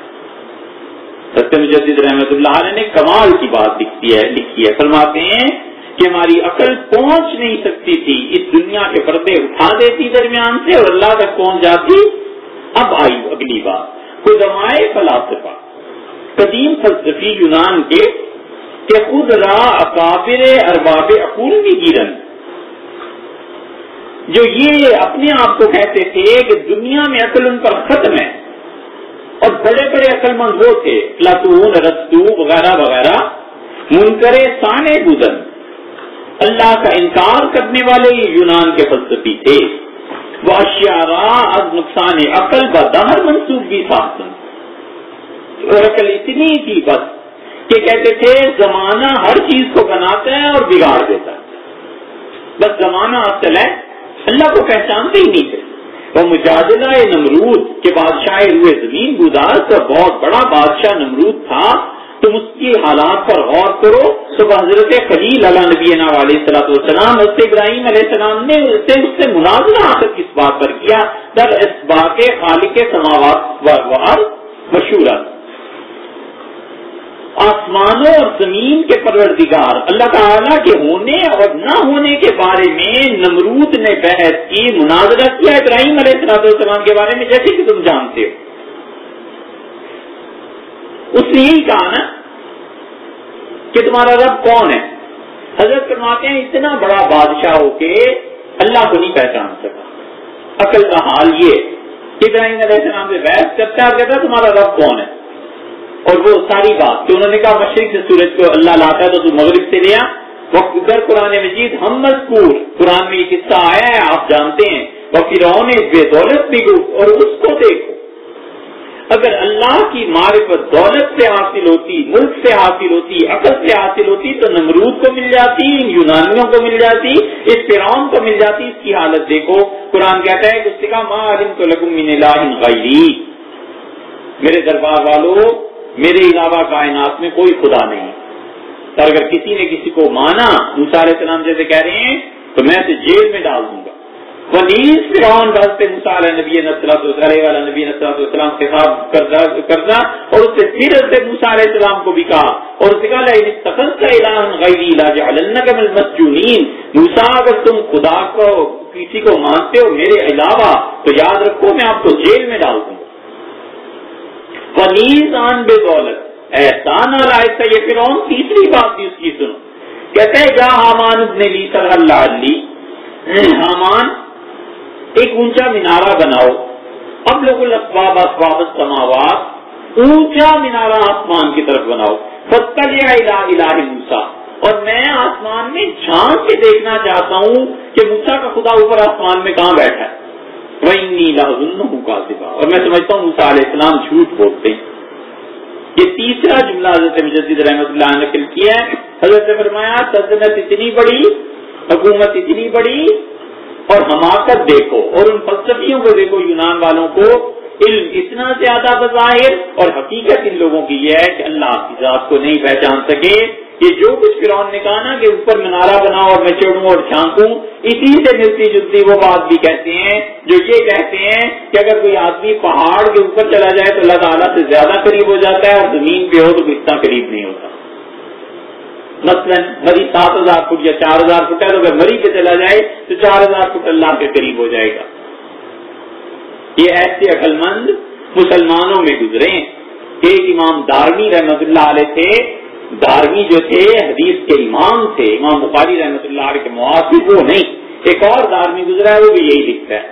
ستیہ مجدد رحمت اللہ علیہ نے کمال کی بات لکھتی ہے، لکھی ہے۔ فرماتے ہیں کہ ہماری عقل پہنچ نہیں سکتی تھی، اس دنیا کے پردے اٹھا دیتی درمیان سے اور اللہ تک پہنچ جاتی۔ اب آئی اگلی بات خود فلاسفہ۔ قدیم فلسفی یونان کے کہ خود را اکابر ارباب اقول کی گیرن۔ جو یہ اپنے آپ کو کہتے تھے کہ دنیا میں عقل ان پر ختم ہے اور بڑے بڑے عقل مند وہ تھے، پلاتون رستو وغیرہ وغیرہ، منکر سانے گزن اللہ کا انکار کرنے والے یہ یونان کے فلسفی تھے۔ وہ اشیارا از نقصان عقل ب دہر منسوخ بھی ساختن اور عقل اتنی تھی بس کہ کہتے تھے، زمانہ ہر چیز کو بناتا ہے اور بگاڑ دیتا ہے۔ بس زمانہ اصل ہے اللہ کو پہچانتے ہی نہیں تھے۔ وہ مجادلہ نمرود کے بادشاہ ہوئے زمین گزار کا بہت بڑا بادشاہ نمرود تھا، تم اس کی حالات پر غور کرو۔ تو حضرت خلیل علیہ نبی علیہ صلاح والسلام، حضرت ابراہیم علیہ السلام نے اس سے اس سے مناظرہ حاصل کس بات پر کیا؟ در اس بات خالق سماوات مشہور آسمانوں اور زمین کے پروردگار، اللہ تعالیٰ کے ہونے اور نہ ہونے کے بارے میں نمرود نے بحث کی، مناظرہ کیا ابراہیم علیہ السلام السلام کے بارے میں، جیسے کہ تم جانتے ہو۔ اس نے یہی کہا نا کہ تمہارا رب کون ہے؟ حضرت فرماتے ہیں، اتنا بڑا بادشاہ ہو کے اللہ کو نہیں پہچان سکا۔ عقل کا حال یہ کہ ابراہیم علیہ السلام سے بحث کرتا ہے کہتا تمہارا رب کون ہے؟ اور وہ ساری بات کہ انہوں نے کہا مشرق سے سورج کو اللہ لاتا ہے تو تو مغرب سے لیا۔ وہ ادھر قرآن مجید ہم مذکور قرآن میں یہ قصہ آیا ہے، آپ جانتے ہیں۔ وہ فرعون بے دولت بھی گو اور اس کو دیکھو۔ اگر اللہ کی معرفت دولت سے حاصل ہوتی، ملک سے حاصل ہوتی، عقل سے حاصل ہوتی، تو نمرود کو مل جاتی ان یونانیوں کو مل جاتی، اس فرعون کو مل جاتی، اس کی حالت دیکھو۔ قرآن کہتا ہے کہ اس سے کہا ماں علم تو لگم من غیری میرے دربار والوں میرے علاوہ کائنات میں کوئی خدا نہیں۔ اور اگر کسی نے کسی کو مانا علیہ السلام جیسے کہہ رہے ہیں، تو میں اسے جیل میں ڈال دوں گا۔ وہ نیز فرعون بستے نبی نبی السلام کے ساتھ کرنا اور اس سے پھر سے علیہ السلام کو بھی کہا۔ اور اس کہا اعلان غیر علاج اگر تم خدا کو، کسی کو مانتے ہو میرے علاوہ، تو یاد رکھو، میں آپ کو جیل میں ڈال دوں گا۔ آن بے دولت احسان ایسا یہ پھر تیسری بات بھی اس کی سنو. کہتے ہیں جا حامان ابن لی سر اللہ علی حامان، ایک اونچا مینارہ بناؤ. اب لوگ الاسباب، اسباب سماوات اونچا مینارہ آسمان کی طرف بناؤ. فتل الہ الہ موسا اور میں آسمان میں جھانک کے دیکھنا چاہتا ہوں کہ موسا کا خدا اوپر آسمان میں کہاں بیٹھا ہے؟ اور میں سمجھتا ہوں علیہ السلام جھوٹ بولتے ہیں۔ یہ تیسرا جملہ حضرت مجدد رحمۃ اللہ نے نقل کیا ہے۔ حضرت نے فرمایا، سلطنت اتنی بڑی، حکومت اتنی بڑی، اور حماقت دیکھو، اور ان فلسفیوں کو دیکھو، یونان والوں کو علم اتنا زیادہ بظاہر، اور حقیقت ان لوگوں کی یہ ہے کہ اللہ کی ذات کو نہیں پہچان سکے۔ یہ جو کچھ فرعون نے کہا نا کہ اوپر منارہ بناؤ اور میں چڑھوں اور جھانکوں، اسی سے ملتی جلتی وہ بات بھی کہتے ہیں، جو یہ کہتے ہیں کہ اگر کوئی آدمی پہاڑ کے اوپر چلا جائے تو اللہ تعالیٰ سے زیادہ قریب ہو جاتا ہے اور زمین پہ ہو تو اتنا قریب نہیں ہوتا۔ مثلاً مری سات ہزار فٹ یا چار ہزار فٹ ہے، تو اگر مری پہ چلا جائے تو چار ہزار فٹ اللہ کے قریب ہو جائے گا۔ یہ ایسے عقل مند مسلمانوں میں گزرے ایک امام دارمی رحمت اللہ علیہ تھے داروی جو تھے، حدیث کے امام تھے، امام بخاری رحمۃ اللہ علیہ کے موافق وہ نہیں۔ ایک اور داروی گزرا ہے، وہ بھی یہی لکھتا ہے۔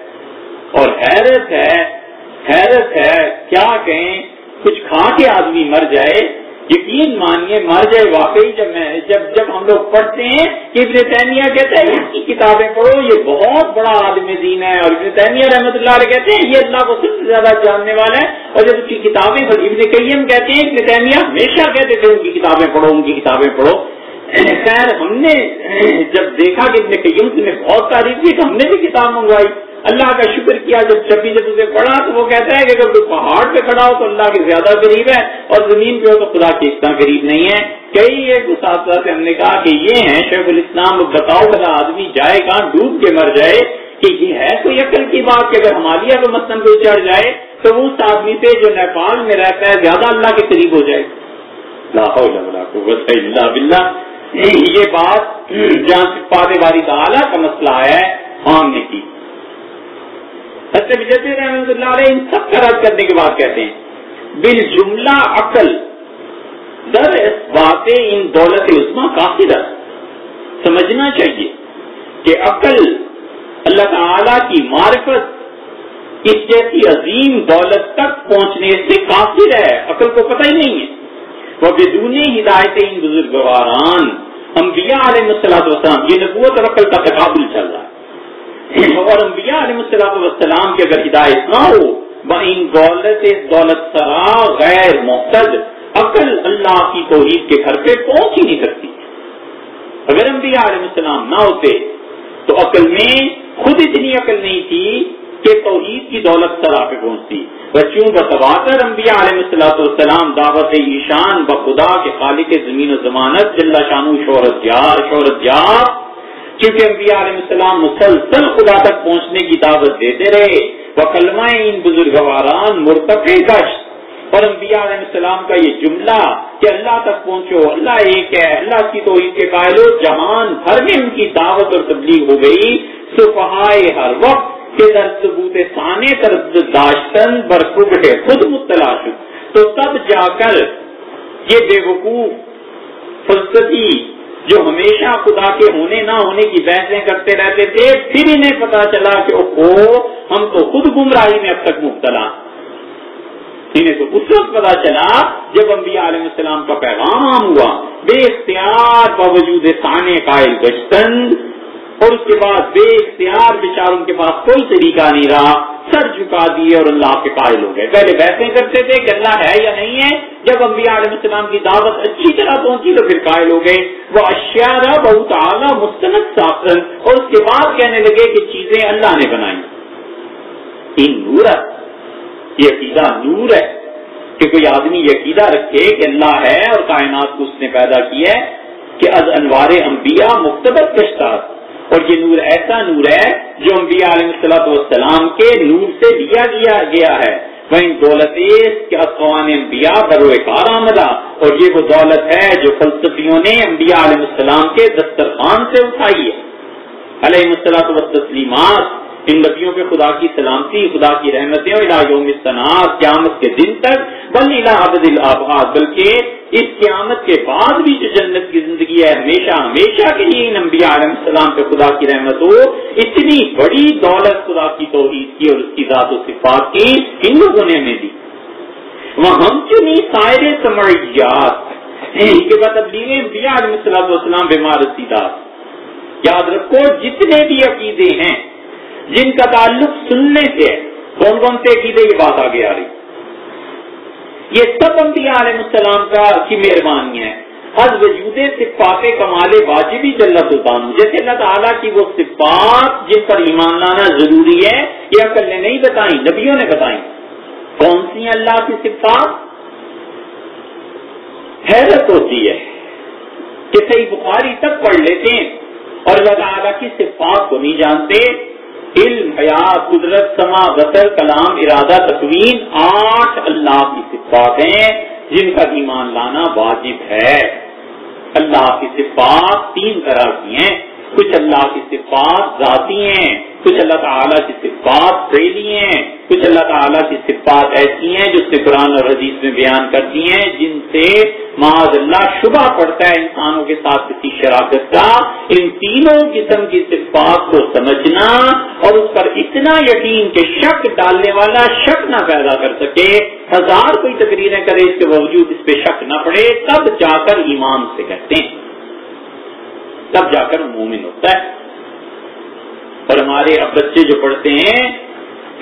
اور حیرت ہے حیرت ہے، کیا کہیں؟ کچھ کھا کے آدمی مر جائے یقین مانیے، مر جائے واقعی جب میں، جب جب ہم لوگ پڑھتے ہیں کہ ابن تیمیہ کہتا ہے اس کی کتابیں پڑھو، یہ بہت بڑا عالم دین ہے۔ اور ابن تیمیہ رحمۃ اللہ علیہ کہتے ہیں، یہ اللہ کو سب سے زیادہ جاننے والا ہے اور جب اس کی کتابیں ابن قیم کہتے ہیں، ابن تیمیہ ہمیشہ کہتے تھے، ان کی کتابیں پڑھو، ان کی کتابیں پڑھو۔ خیر، ہم نے جب دیکھا کہ ابن قیم نے بہت تعریف کی تو ہم نے بھی کتاب منگوائی۔ اللہ کا شکر کیا، جب جب جب اسے پڑھا تو وہ کہتا ہے کہ اگر کوئی پہاڑ پہ کھڑا ہو تو اللہ کے زیادہ قریب ہے اور زمین پہ ہو تو خدا کے اتنا قریب نہیں ہے۔ کئی ایک اساتذہ سے ہم نے کہا کہ یہ ہیں، شیخ الاسلام بتاؤ بتا آدمی جائے کہاں، ڈوب کے مر جائے کہ یہ ہے کوئی عقل کی بات کہ اگر ہمالیہ کو مثلاً کوئی چڑھ جائے تو اس آدمی سے جو نیپال میں رہتا ہے زیادہ اللہ کے قریب ہو جائے۔ یہ بات جہاں پادے والی تعالیٰ کا مسئلہ ہے ہم نے کی۔ حضرت رحمۃ اللہ علیہ ان سب کا رد کرنے کے بعد کہتے ہیں۔ بال جملہ عقل اکثر باتیں ان دولت عثما کافی رہ سمجھنا چاہیے کہ عقل اللہ تعالی کی معرفت اس جیسی عظیم دولت تک پہنچنے سے کافر ہے، عقل کو پتہ ہی نہیں ہے۔ وہ بدون ہدایت ان بزرگواران، انبیاء علیہ السلام وسلام یہ نبوت اور عقل کا تقابل چل رہا ہے۔ اور انبیاء علیہ السلام وسلام کی اگر ہدایت نہ ہو ان دولت دولت سرا، غیر محتد عقل اللہ کی توحید کے گھر پہ پہنچ ہی نہیں سکتی۔ اگر انبیاء علیہ السلام نہ ہوتے، تو عقل میں خود اتنی عقل نہیں تھی کہ توحید کی دولت سرا پہ پہنچتی بچوں کا تواتر انبیاء علیہ السلاۃ والسلام دعوت ایشان بخدا کے خالق زمین و ضمانت جل شانو شہرت یار شہرت یار کیونکہ انبیاء علیہ السلام مسلسل خدا تک پہنچنے کی دعوت دیتے رہے۔ وہ کلمہ ان بزرگواران مرتفع گشت اور انبیاء علیہ السلام کا یہ جملہ کہ اللہ تک پہنچو، اللہ ایک ہے، اللہ کی تو کے قائل و جہان بھر میں ان کی دعوت اور تبلیغ ہو گئی۔ صفحائے ہر وقت کے در ثبوت سانے داشتن برکبٹے خود مطلع تو تب جا کر یہ بے وقوف فلسفی جو ہمیشہ خدا کے ہونے نہ ہونے کی بحثیں کرتے رہتے تھے، پھر انہیں پتا چلا کہ او ہم تو خود گمراہی میں اب تک مبتلا انہیں تو اس وقت پتا چلا جب انبیاء علیہ السلام کا پیغام ہوا، بے اختیار باوجود سانے قائل گشتند اور اس کے بعد بے اختیار بےچاروں کے پاس کوئی طریقہ نہیں رہا، سر جھکا دیے اور اللہ کے قائل ہو گئے۔ پہلے ویسے کرتے تھے کہ اللہ ہے یا نہیں ہے، جب انبیاء علیہ السلام کی دعوت اچھی طرح پہنچی تو پھر قائل ہو گئے۔ وہ اشیارہ بہت اعلیٰ مستند سافرن اور اس کے بعد کہنے لگے کہ چیزیں اللہ نے بنائی۔ ان یہ عقیدہ نور ہے۔ کہ کوئی آدمی یہ عقیدہ رکھے کہ اللہ ہے اور کائنات کو اس نے پیدا کیا ہے کہ از انوار انبیاء مختلف کشتار اور یہ نور ایسا نور ہے جو انبیاء علیہ السلاۃ والسلام کے نور سے دیا گیا گیا ہے۔ وہیں دولت اقوام انبیاء بروئے کار آمدہ۔ اور یہ وہ دولت ہے جو فلسفیوں نے انبیاء علیہ السلام کے دسترخوان سے اٹھائی ہے۔ علیہ السلاۃ وسلیمات ان نبیوں پہ خدا کی سلامتی، خدا کی رحمتیں اور یوم صنعت قیامت کے دن تک بل عبد الآباد بلکہ اس قیامت کے بعد بھی جو جنت کی زندگی ہے، ہمیشہ ہمیشہ کے لیے ان انبیاء علیہ السلام پہ خدا کی رحمت ہو، اتنی بڑی دولت خدا کی توحید کی اور اس کی ذات و صفات کی ان لوگوں نے ہمیں دی۔ وہ ہم چنی سائر سمریات کے بعد تبدیلی انبیاء علیہ السلام بیمار سیدھا یاد رکھو، جتنے بھی عقیدے ہیں جن کا تعلق سننے سے ہے، کون کون سے عقیدے یہ بات آگے آ رہی؟ یہ سب انبیاء علیہ السلام کا کی مہربانی ہے۔ از وجود صفات کمال واجبی جلت الطان جیسے اللہ تعالیٰ کی وہ صفات جن پر ایمان لانا ضروری ہے، یہ عقل نے نہیں بتائی، نبیوں نے بتائی۔ کون سی اللہ کی صفات؟ حیرت ہوتی ہے کہ صحیح بخاری تک پڑھ لیتے ہیں اور اللہ تعالیٰ کی صفات کو نہیں جانتے۔ علم، حیات، قدرت، سما بسر کلام، ارادہ تقوین آٹھ اللہ کی صفات ہیں جن کا ایمان لانا واجب ہے۔ اللہ کی صفات تین طرح کی ہیں۔ کچھ اللہ کی صفات ذاتی ہیں، کچھ اللہ تعالیٰ کی صفات فیلی ہیں۔ کچھ اللہ تعالیٰ کی صفات ایسی ہیں جو سے قرآن اور حدیث میں بیان کرتی ہیں، جن سے معاذ اللہ شبہ پڑتا ہے انسانوں کے ساتھ کسی شراکت کا، ان تینوں قسم کی صفات کو سمجھنا اور اس پر اتنا یقین کہ شک ڈالنے والا شک نہ پیدا کر سکے۔ ہزار کوئی تقریریں کرے اس کے باوجود اس پہ شک نہ پڑے، تب جا کر ایمان سے کہتے ہیں۔ تب جا کر مومن ہوتا ہے۔ اور ہمارے اب بچے جو پڑھتے ہیں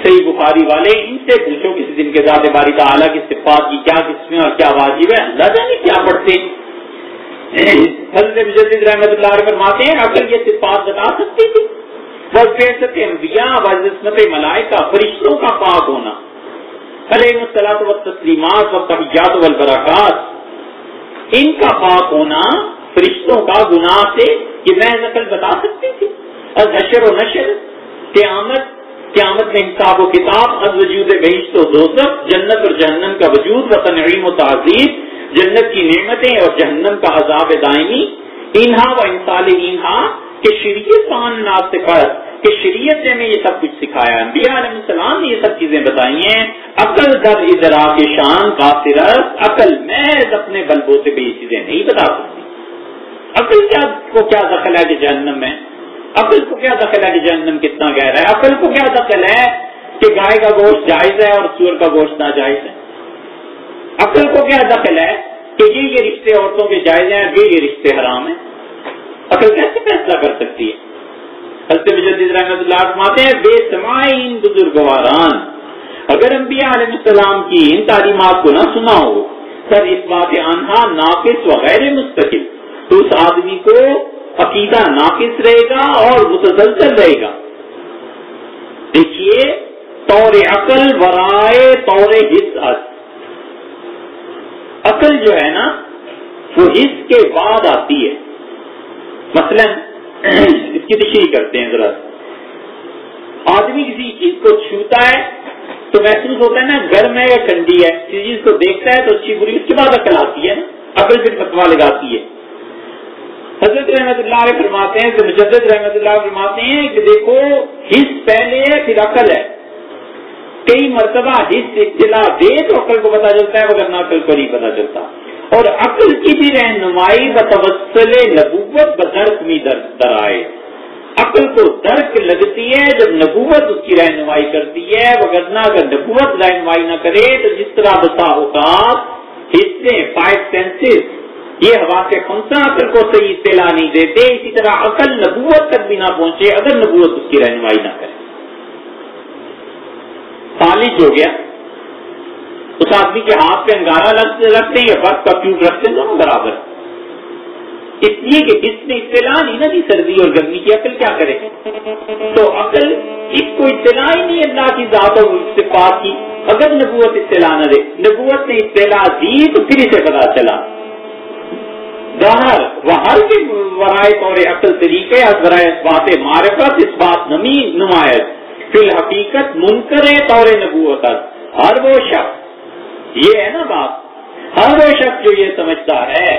صحیح بخاری والے ان سے پوچھو کسی دن کے ذات باری تعالیٰ کی صفات کی کیا قسمیں اور کیا واجب ہے اللہ جانے کیا پڑھتے۔ حضرت مجدد رحمت اللہ علیہ فرماتے ہیں، اگر یہ صفات بتا سکتی تھی بس انبیاء وزمت ملائکہ فرشتوں کا پاک ہونا۔ علیہ السلاط و تسلیمات و تحجات والبرکات، ان کا پاک ہونا فرشتوں کا گناہ سے یہ میں نقل بتا سکتی تھی۔ اور نشر و نشر، قیامت قیامت میں حساب و کتاب از وجود بہشت و دوزخ، جنت اور جہنم کا وجود، و تنعیم و تعزیب جنت کی نعمتیں اور جہنم کا عذاب دائمی۔ انہا و انسال انہا کہ شریک پان ناصفت کہ شریعت نے یہ سب کچھ سکھایا۔ انبیاء علیہ السلام نے یہ سب چیزیں بتائی ہیں۔ عقل در ادرا کے شان کا صرف عقل محض اپنے بل بوتے پہ یہ چیزیں نہیں بتا سکتی۔ عقل کیا کو کیا دخل ہے کہ جہنم میں؟ عقل کو کیا دخل ہے کہ جہنم کتنا گہرا ہے؟ عقل کو کیا دخل ہے کہ گائے کا گوشت جائز ہے اور سور کا گوشت ناجائز ہے؟ عقل کو کیا دخل ہے کہ یہ یہ رشتے عورتوں کے جائز ہیں یہ یہ رشتے حرام ہیں؟ عقل کیسے فیصلہ کر سکتی ہے؟ حضرت مجدد رحمت اللہ فرماتے ہیں، بے سمائن بزرگواران۔ اگر انبیاء علیہ السلام کی ان تعلیمات کو نہ سنا ہو سر اس بات آنہا ناقص وغیر مستقل۔ تو اس آدمی کو عقیدہ ناقص رہے گا اور متسلسل رہے گا۔ دیکھیے، طور عقل ورائے طور حص عقل۔ جو ہے نا، وہ حص کے بعد آتی ہے۔ مثلاً، اس کی تشریح کرتے ہیں ذرا۔ آدمی کسی چیز کو چھوتا ہے تو محسوس ہوتا ہے نا گرم ہے یا ٹھنڈی ہے۔ کسی چیز کو دیکھتا ہے تو اچھی بری، اس کے بعد عقل آتی ہے نا۔ عقل پھر فتوا لگاتی ہے۔ حضرت رحمت اللہ علیہ فرماتے ہیں کہ مجدد رحمت اللہ فرماتے ہیں کہ دیکھو، حص پہلے ہے پھر عقل ہے۔ کئی مرتبہ حص اطلاع دے تو عقل کو پتا چلتا ہے، مگر نہ عقل کو نہیں پتا چلتا۔ اور عقل کی بھی رہنمائی بتوسل نبوت بدرک میں در آئے۔ عقل کو درک لگتی ہے جب نبوت اس کی رہنمائی کرتی ہے وغیرہ اگر نبوت رہنمائی نہ کرے تو جس طرح بسا اوقات حصے فائیو سینسز یہ ہوا کے خنسا عقل کو صحیح اطلاع نہیں دیتے، اسی طرح عقل نبوت تک بھی نہ پہنچے، اگر نبوت اس کی رہنمائی نہ کرے۔ فالج ہو گیا۔ اس آدمی کے ہاتھ پہ انگارا رکھتے ہیں یا برف کا کیوب رکھتے ہیں، دونوں برابر۔ اس لیے کہ جس نے اطلاع نہیں نہ دی سردی اور گرمی کی عقل کیا کرے؟ تو عقل اس کو اطلاع ہی نہیں، اللہ کی ذات اور صفات کی۔ اگر نبوت اطلاع نہ دے، نبوت نے اطلاع دی تو پھر اسے پتا چلا۔ ظاہر ہر کے ورائے طور عقل طریقے ذرائع بات معرفت، اس بات نمی نمایت فی الحقیقت منکر طور نبوت ہر وہ شخص، یہ ہے نا بات، ہر وہ شخص جو یہ سمجھتا ہے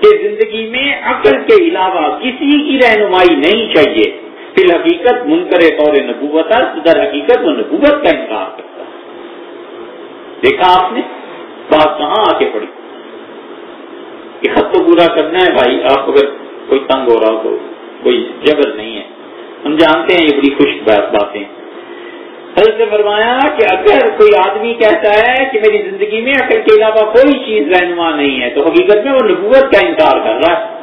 کہ زندگی میں عقل کے علاوہ کسی کی رہنمائی نہیں چاہیے۔ فی الحقیقت منکر طور نبوت در حقیقت وہ نبوت کا انکار کرتا دیکھا آپ نے، بات کہاں آ کے پڑی کہ خط تو پورا کرنا ہے بھائی، آپ اگر کوئی تنگ ہو رہا ہو تو کوئی جبر نہیں ہے۔ ہم جانتے ہیں یہ بڑی خوش باتیں۔ حضرت نے فرمایا کہ اگر کوئی آدمی کہتا ہے کہ میری زندگی میں عقل کے علاوہ کوئی چیز رہنما نہیں ہے، تو حقیقت میں وہ نبوت کا انکار کر رہا ہے۔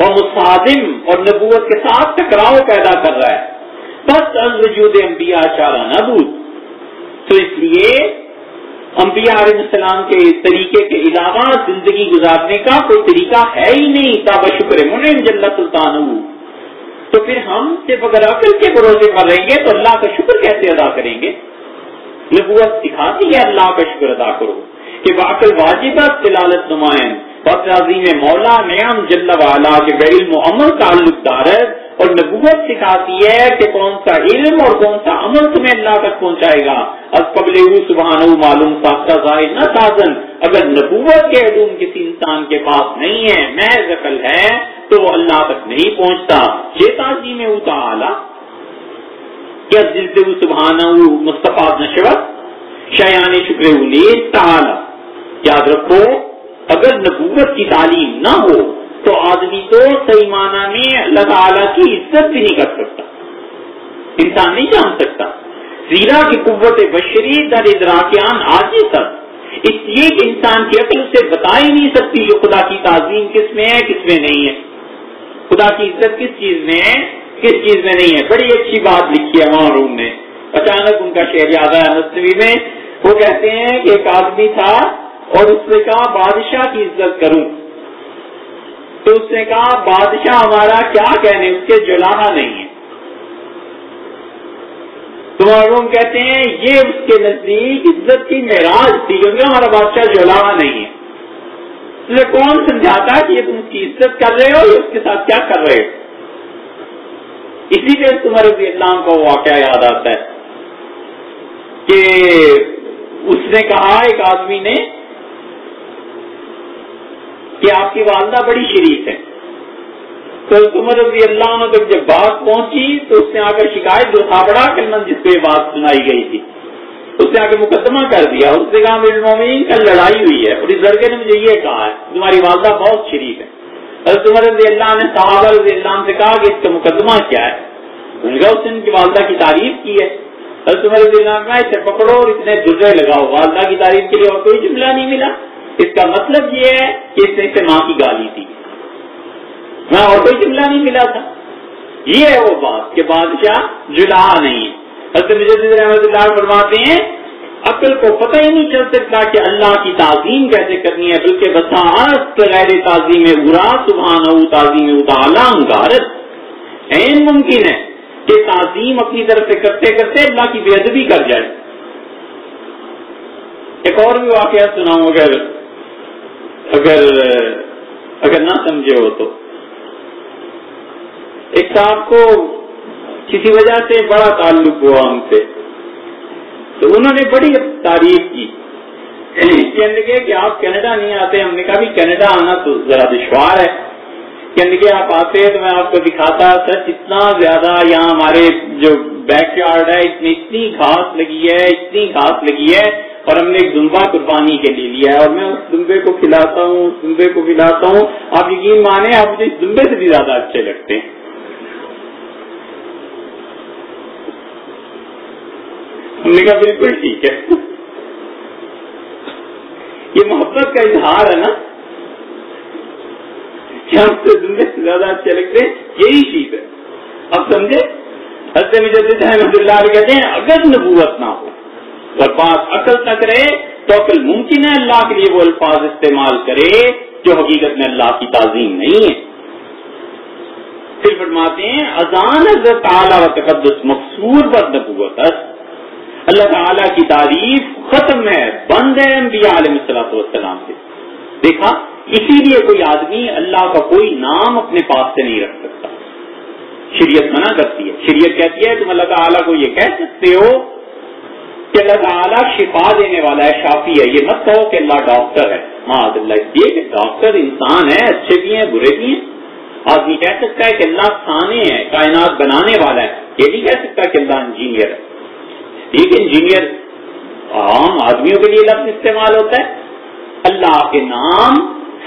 وہ مصادم اور نبوت کے ساتھ ٹکراؤ پیدا کر رہا ہے۔ بس وجود انبیاء چارہ نبوت تو اس لیے انبیاء علیہ السلام کے طریقے کے علاوہ زندگی گزارنے کا کوئی طریقہ ہے ہی نہیں تاب شکر جل سلطان تو پھر ہم صرف اگر عقل کے بھروسے پر رہیں گے تو اللہ کا شکر کیسے ادا کریں گے؟ نبوت سکھاتی ہے اللہ کا شکر ادا کرو کہ باقل واجبات دلالت نمائن بس عظیم مولا، نعم جل والا کے بے و عمل تعلق دار ہے۔ اور نبوت سکھاتی ہے کہ کون سا علم اور کون سا عمل تمہیں اللہ تک پہنچائے گا۔ از قبل سبحان معلوم ساختہ ظاہر نہ سازن اگر نبوت کے علوم کسی انسان کے پاس نہیں ہے، محض عقل ہے، تو وہ اللہ تک نہیں پہنچتا۔ یہ تعظیم میں اعلیٰ کیا دل سے سبحان مصطفیٰ نشوت شیان شکر تعالی۔ یاد رکھو، اگر نبوت کی تعلیم نہ ہو تو آدمی تو صحیح معنی میں اللہ تعالیٰ کی عزت بھی نہیں کر سکتا۔ انسان نہیں جان سکتا۔ زیرا کی قوت بشری در ادراکیان آج سب۔ اس لیے کہ انسان کی عقل سے بتا ہی نہیں سکتی جو خدا کی تعظیم کس میں ہے، کس میں نہیں ہے۔ خدا کی عزت کس چیز میں ہے، کس چیز میں نہیں ہے۔ بڑی اچھی بات لکھی ہے وہاں روم نے۔ اچانک ان کا شہر یاد آیا نسوی میں۔ وہ کہتے ہیں کہ ایک آدمی تھا اور اس نے کہا، بادشاہ کی عزت کروں۔ تو اس نے کہا، بادشاہ ہمارا کیا کہنے؟ اس کے جلانا نہیں ہے۔ تو معلوم کہتے ہیں، یہ اس کے نزدیک عزت کی معراج تھی، کیونکہ ہمارا بادشاہ جلانا نہیں ہے۔ کون سمجھاتا کہ یہ تم اس کی عزت کر رہے ہو یا اس کے ساتھ کیا کر رہے ہو؟ اسی لیے تمہارے اسلام کا واقعہ یاد آتا ہے کہ اس نے کہا، ایک آدمی نے کہ آپ کی والدہ بڑی شریف ہے تو عمر رضی اللہ عنہ تک جب بات پہنچی تو اس نے آ کر شکایت جو تھا بڑا کلمن جس پہ بات سنائی گئی تھی۔ اس نے آ کے مقدمہ کر دیا۔ اس نے کہا، میرے کل لڑائی ہوئی ہے اور اس لڑکے نے مجھے یہ کہا ہے، تمہاری والدہ بہت شریف ہے۔ حضرت عمر رضی اللہ نے صحابہ رضی اللہ عنہ سے کہا کہ اس کا مقدمہ کیا ہے۔ انہوں نے کہا، اس نے ان کی والدہ کی تعریف کی ہے۔ حضرت عمر رضی اللہ عنہ اسے پکڑو اور اتنے درجے لگاؤ۔ والدہ کی تعریف کے لیے اور کوئی جملہ نہیں ملا۔ اس کا مطلب یہ ہے کہ اس نے اسے ماں کی گالی تھی میں اور کوئی جملہ نہیں ملا تھا۔ یہ ہے وہ بات کہ بادشاہ جلا نہیں ہے۔ حضرت مجد رحمۃ اللہ فرماتے ہیں، عقل کو پتہ ہی نہیں چل سکتا کہ اللہ کی تعظیم کیسے کرنی ہے، بلکہ بساس غیر تعظیم ارا سبحان تعظیم غارت این ممکن ہے کہ تعظیم اپنی طرف سے کرتے کرتے اللہ کی بے ادبی کر جائے۔ ایک اور بھی واقعہ سناؤں اگر اگر اگر نہ سمجھے ہو تو۔ ایک صاحب کو کسی وجہ سے بڑا تعلق ہوا ہم سے۔ تو انہوں نے بڑی تعریف کی۔ کہنے لگے کہ آپ کینیڈا نہیں آتے، ہم نے کہا بھی کینیڈا آنا تو ذرا دشوار ہے۔ کہنے لگے آپ آتے تو میں آپ کو دکھاتا سچ اتنا زیادہ یہاں ہمارے جو بیک یارڈ ہے، اتنی اتنی گھاس لگی ہے، اتنی گھاس لگی ہے۔ اور ہم نے ایک دمبا قربانی کے لیے لیا ہے اور میں اس دمبے کو کھلاتا ہوں، اس دمبے کو کھلاتا ہوں۔ آپ یقین مانے آپ مجھے اس دمبے سے بھی زیادہ اچھے لگتے ہیں۔ ہم نے کہا بالکل ٹھیک ہے۔ یہ محبت کا اظہار ہے نا ہم سے دنیا سے زیادہ اچھے لگتے یہی چیز ہے۔ اب سمجھے؟ حضرت مجدد احمد اللہ کہتے ہیں، اگر نبوت نہ ہو اور پاس عقل تک رہے تو عقل ممکن ہے اللہ کے لیے وہ الفاظ استعمال کرے جو حقیقت میں اللہ کی تعظیم نہیں ہے۔ پھر فرماتے ہیں، اذان حضرت و تقدس مقصور پر نبوت اللہ تعالیٰ کی تعریف ختم ہے، بند ہے انبیاء علیہ السلط والسلام سے۔ دیکھا، اسی لیے کوئی آدمی اللہ کا کوئی نام اپنے پاس سے نہیں رکھ سکتا۔ شریعت منع کرتی ہے، شریعت کہتی ہے تم اللہ تعالیٰ کو یہ کہہ سکتے ہو کہ اللہ تعالیٰ شفا دینے والا ہے، شافی ہے۔ یہ مت کہو کہ اللہ ڈاکٹر ہے۔ معاذ اللہ یہ کہ ڈاکٹر انسان ہے، اچھے بھی ہیں، برے بھی ہیں۔ آدمی کہہ سکتا ہے کہ اللہ سانے ہے، کائنات بنانے والا ہے۔ یہ نہیں کہہ سکتا کہ اللہ انجینئر ہے۔ ایک انجینئر عام آدمیوں کے لیے لفظ استعمال ہوتا ہے۔ اللہ کے نام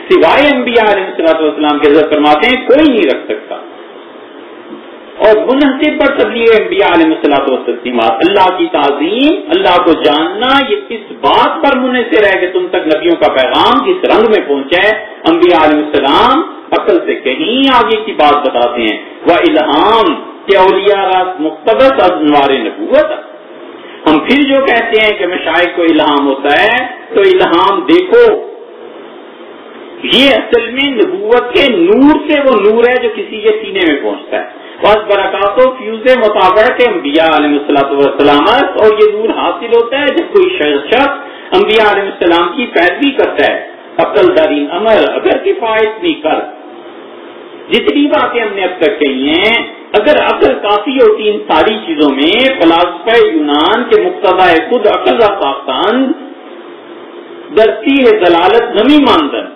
سوائے انبیاء علیہ السلاط والسلام کے ذرا فرماتے ہیں، کوئی نہیں رکھ سکتا۔ اور منحصر پر تبلیغ انبیاء علیہ السلاط وسلمات اللہ کی تعظیم، اللہ کو جاننا، یہ کس بات پر منحصر ہے کہ تم تک نبیوں کا پیغام کس رنگ میں پہنچا ہے؟ انبیاء علیہ السلام عقل سے کہیں آگے کی بات بتاتے ہیں۔ وہ الہام کے اولیاء مقتبس انوار نبوت ہم پھر جو کہتے ہیں کہ میں کو الہام ہوتا ہے، تو الہام دیکھو، یہ اصل میں نبوت کے نور سے وہ نور ہے جو کسی کے سینے میں پہنچتا ہے۔ بس برکات و فیوز مطابق کے انبیاء علیہ السلط وسلامت اور یہ نور حاصل ہوتا ہے جب کوئی شخص انبیاء علیہ السلام کی پیروی کرتا ہے عقل دارین امر اگر کفایت نہیں کر۔ جتنی باتیں ہم نے اب تک کہی ہیں، اگر عقل کافی ہوتی ان ساری چیزوں میں، فلاسفہ یونان کے مقتدا خود عقل پاکستان درتی ہے دلالت نمی ماندن۔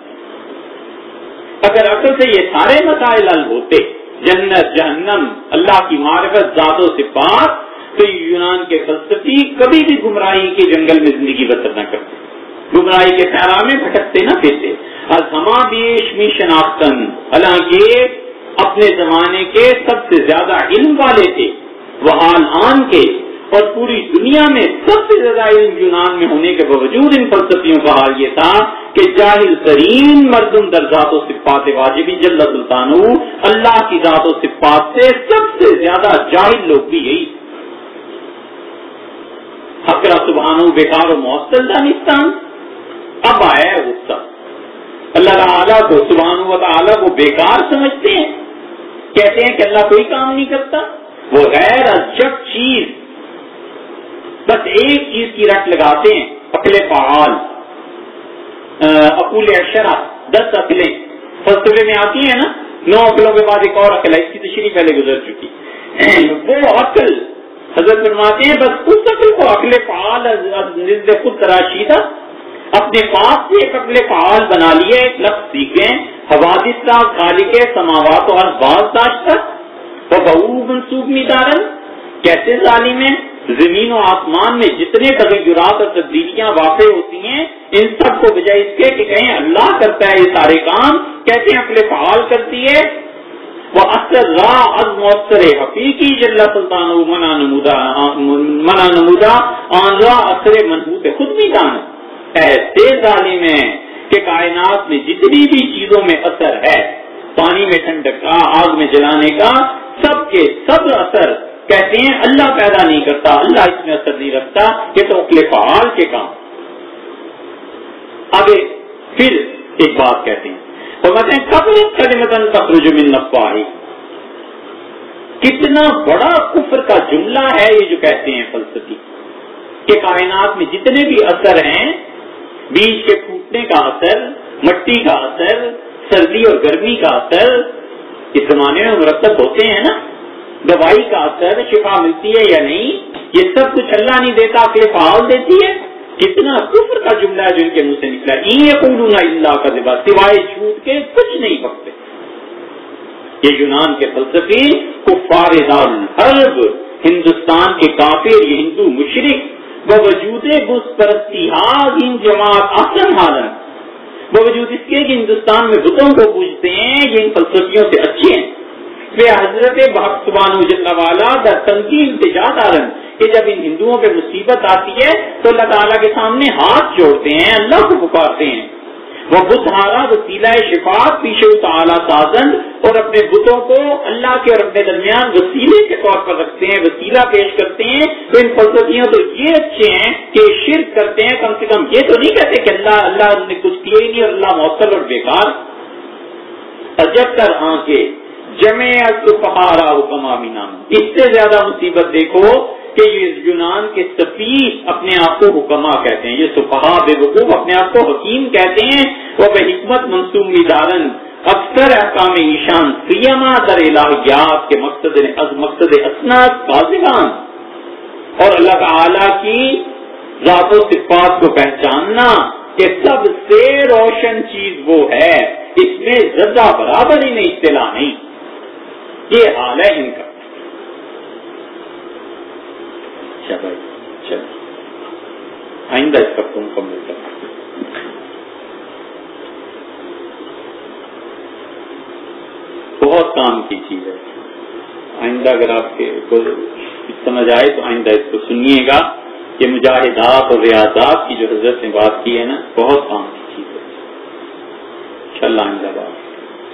اگر عقل سے یہ سارے مسائل حل ہوتے جنت، جہنم، اللہ کی معرفت ذاتوں سے پاک تو یونان کے فلسفی کبھی بھی گمراہی کے جنگل میں زندگی بسر نہ کرتے۔ گمراہی کے پیرا میں بھٹکتے نہ پھرتے۔ ہما بیش شناختن، حالانکہ اپنے زمانے کے سب سے زیادہ علم والے تھے۔ وہ حال آن کے اور پوری دنیا میں سب سے زیادہ علم یونان میں ہونے کے باوجود ان فلسفیوں کا حال یہ تھا کہ جاہل ترین مردم در ذات و صفات واجبی جل سلطان اللہ کی ذات و صفات سے سب سے زیادہ جاہل لوگ بھی یہی حقرا سبحان بیکار و مؤثر دانستان، اب آیا ہے غصہ۔ اللہ تعالیٰ کو سبحان و تعالیٰ کو بیکار سمجھتے ہیں، کہتے ہیں کہ اللہ کوئی کام نہیں کرتا، وہ غیر جب چیز بس ایک چیز کی رٹ لگاتے ہیں، اکلے فعال۔ اکول اشرا دس عقلیں فلسفے میں آتی ہیں نا، نو عقلوں کے بعد ایک اور عقل ہے اس کی تشریح پہلے گزر چکی۔ وہ عقل، حضرت فرماتے ہیں، بس اس عقل کو عقل فعال خود تراشی تھا اپنے پاس سے ایک عقل فعال بنا لیے ایک لفظ سیکھیں حوادث خالق سماوات و باز داشتا وہ بہو منصوب ندارن کیسے ظالم ہے زمین و آسمان میں جتنے تغیرات اور تبدیلیاں واقع ہوتی ہیں، ان سب کو بجائے اس کے کہ کہیں اللہ کرتا ہے یہ سارے کام کہتے ہیں اپنے فعال کرتی ہے۔ وہ اثر را از مؤثر حقیقی جل سلطان منا نمودا منا نمودا آن را اثر خود بھی دان ایسے ظالم ہے کہ کائنات میں جتنی بھی چیزوں میں اثر ہے، پانی میں ٹھنڈک کا، آگ میں جلانے کا، سب کے سب اثر کہتے ہیں اللہ پیدا نہیں کرتا، اللہ اس میں اثر نہیں رکھتا، یہ تو اکلے فعال کے کام۔ آگے پھر ایک بات کہتے ہیں۔ تو کہتے ہیں، کب کلمتن تخرج من نفواہی کتنا بڑا کفر کا جملہ ہے یہ جو کہتے ہیں فلسفی۔ کہ کائنات میں جتنے بھی اثر ہیں، بیج کے پھوٹنے کا اثر، مٹی کا اثر، سردی اور گرمی کا اثر، اس زمانے میں مرتب ہوتے ہیں نا۔ دوائی کا اثر شفا ملتی ہے یا نہیں، یہ سب کچھ اللہ نہیں دیتا کہ فعال دیتی ہے۔ کتنا کفر کا جملہ ہے جو ان کے منہ سے نکلا۔ یہ اللہ کا دبا سوائے جھوٹ کے کچھ نہیں پکتے۔ یہ یونان کے فلسفی کفار الحرب ہندوستان کے کافر، یہ ہندو مشرق باوجود پرستی ان جماعت آسن حالن باوجود اس کے کہ ہندوستان میں بتوں کو پوجتے ہیں، یہ ان فلسفیوں سے اچھے ہیں۔ حضرت سبحان والا در تنقید آرن کہ جب ان ہندوؤں پہ مصیبت آتی ہے تو اللہ تعالیٰ کے سامنے ہاتھ جوڑتے ہیں، اللہ کو پکارتے ہیں۔ وہ بت ہارا وسیلہ شفاق پیشے تعلیٰ سازن اور اپنے بتوں کو اللہ کے اور اپنے درمیان وسیلے کے طور پر رکھتے ہیں، وسیلہ پیش کرتے ہیں۔ تو ان فلسفیوں تو یہ اچھے ہیں کہ شرک کرتے ہیں، کم سے کم یہ تو نہیں کہتے کہ اللہ اللہ نے کچھ کیا ہی نہیں اور اللہ مؤثر اور بیکار۔ اجب کر آنکھیں جمع پہاڑا حکم نام اس سے زیادہ مصیبت دیکھو کہ یہ یونان کے سفیر اپنے آپ کو حکما کہتے ہیں۔ یہ سفہا بے وقوف اپنے آپ کو حکیم کہتے ہیں۔ وہ بے حکمت منصوب دارن اکثر احکام ایشان سیما در الہیات کے مقصد مقصد اسناد بازگان اور اللہ تعالی کی ذات و صفات کو پہچاننا کہ سب سے روشن چیز وہ ہے۔ اس میں زدہ برابر ہی نہیں، اطلاع نہیں۔ یہ حال ہے ان کا۔ چلو چلو۔ آئندہ اس کا تم کمل کر بہت کام کی چیز ہے۔ آئندہ اگر آپ کے کو سمجھ آئے تو آئندہ اس کو سنیے گا کہ مجاہدات اور ریاضات کی جو حضرت نے بات کی ہے نا، بہت کام کی چیز ہے۔ چل آئندہ بات۔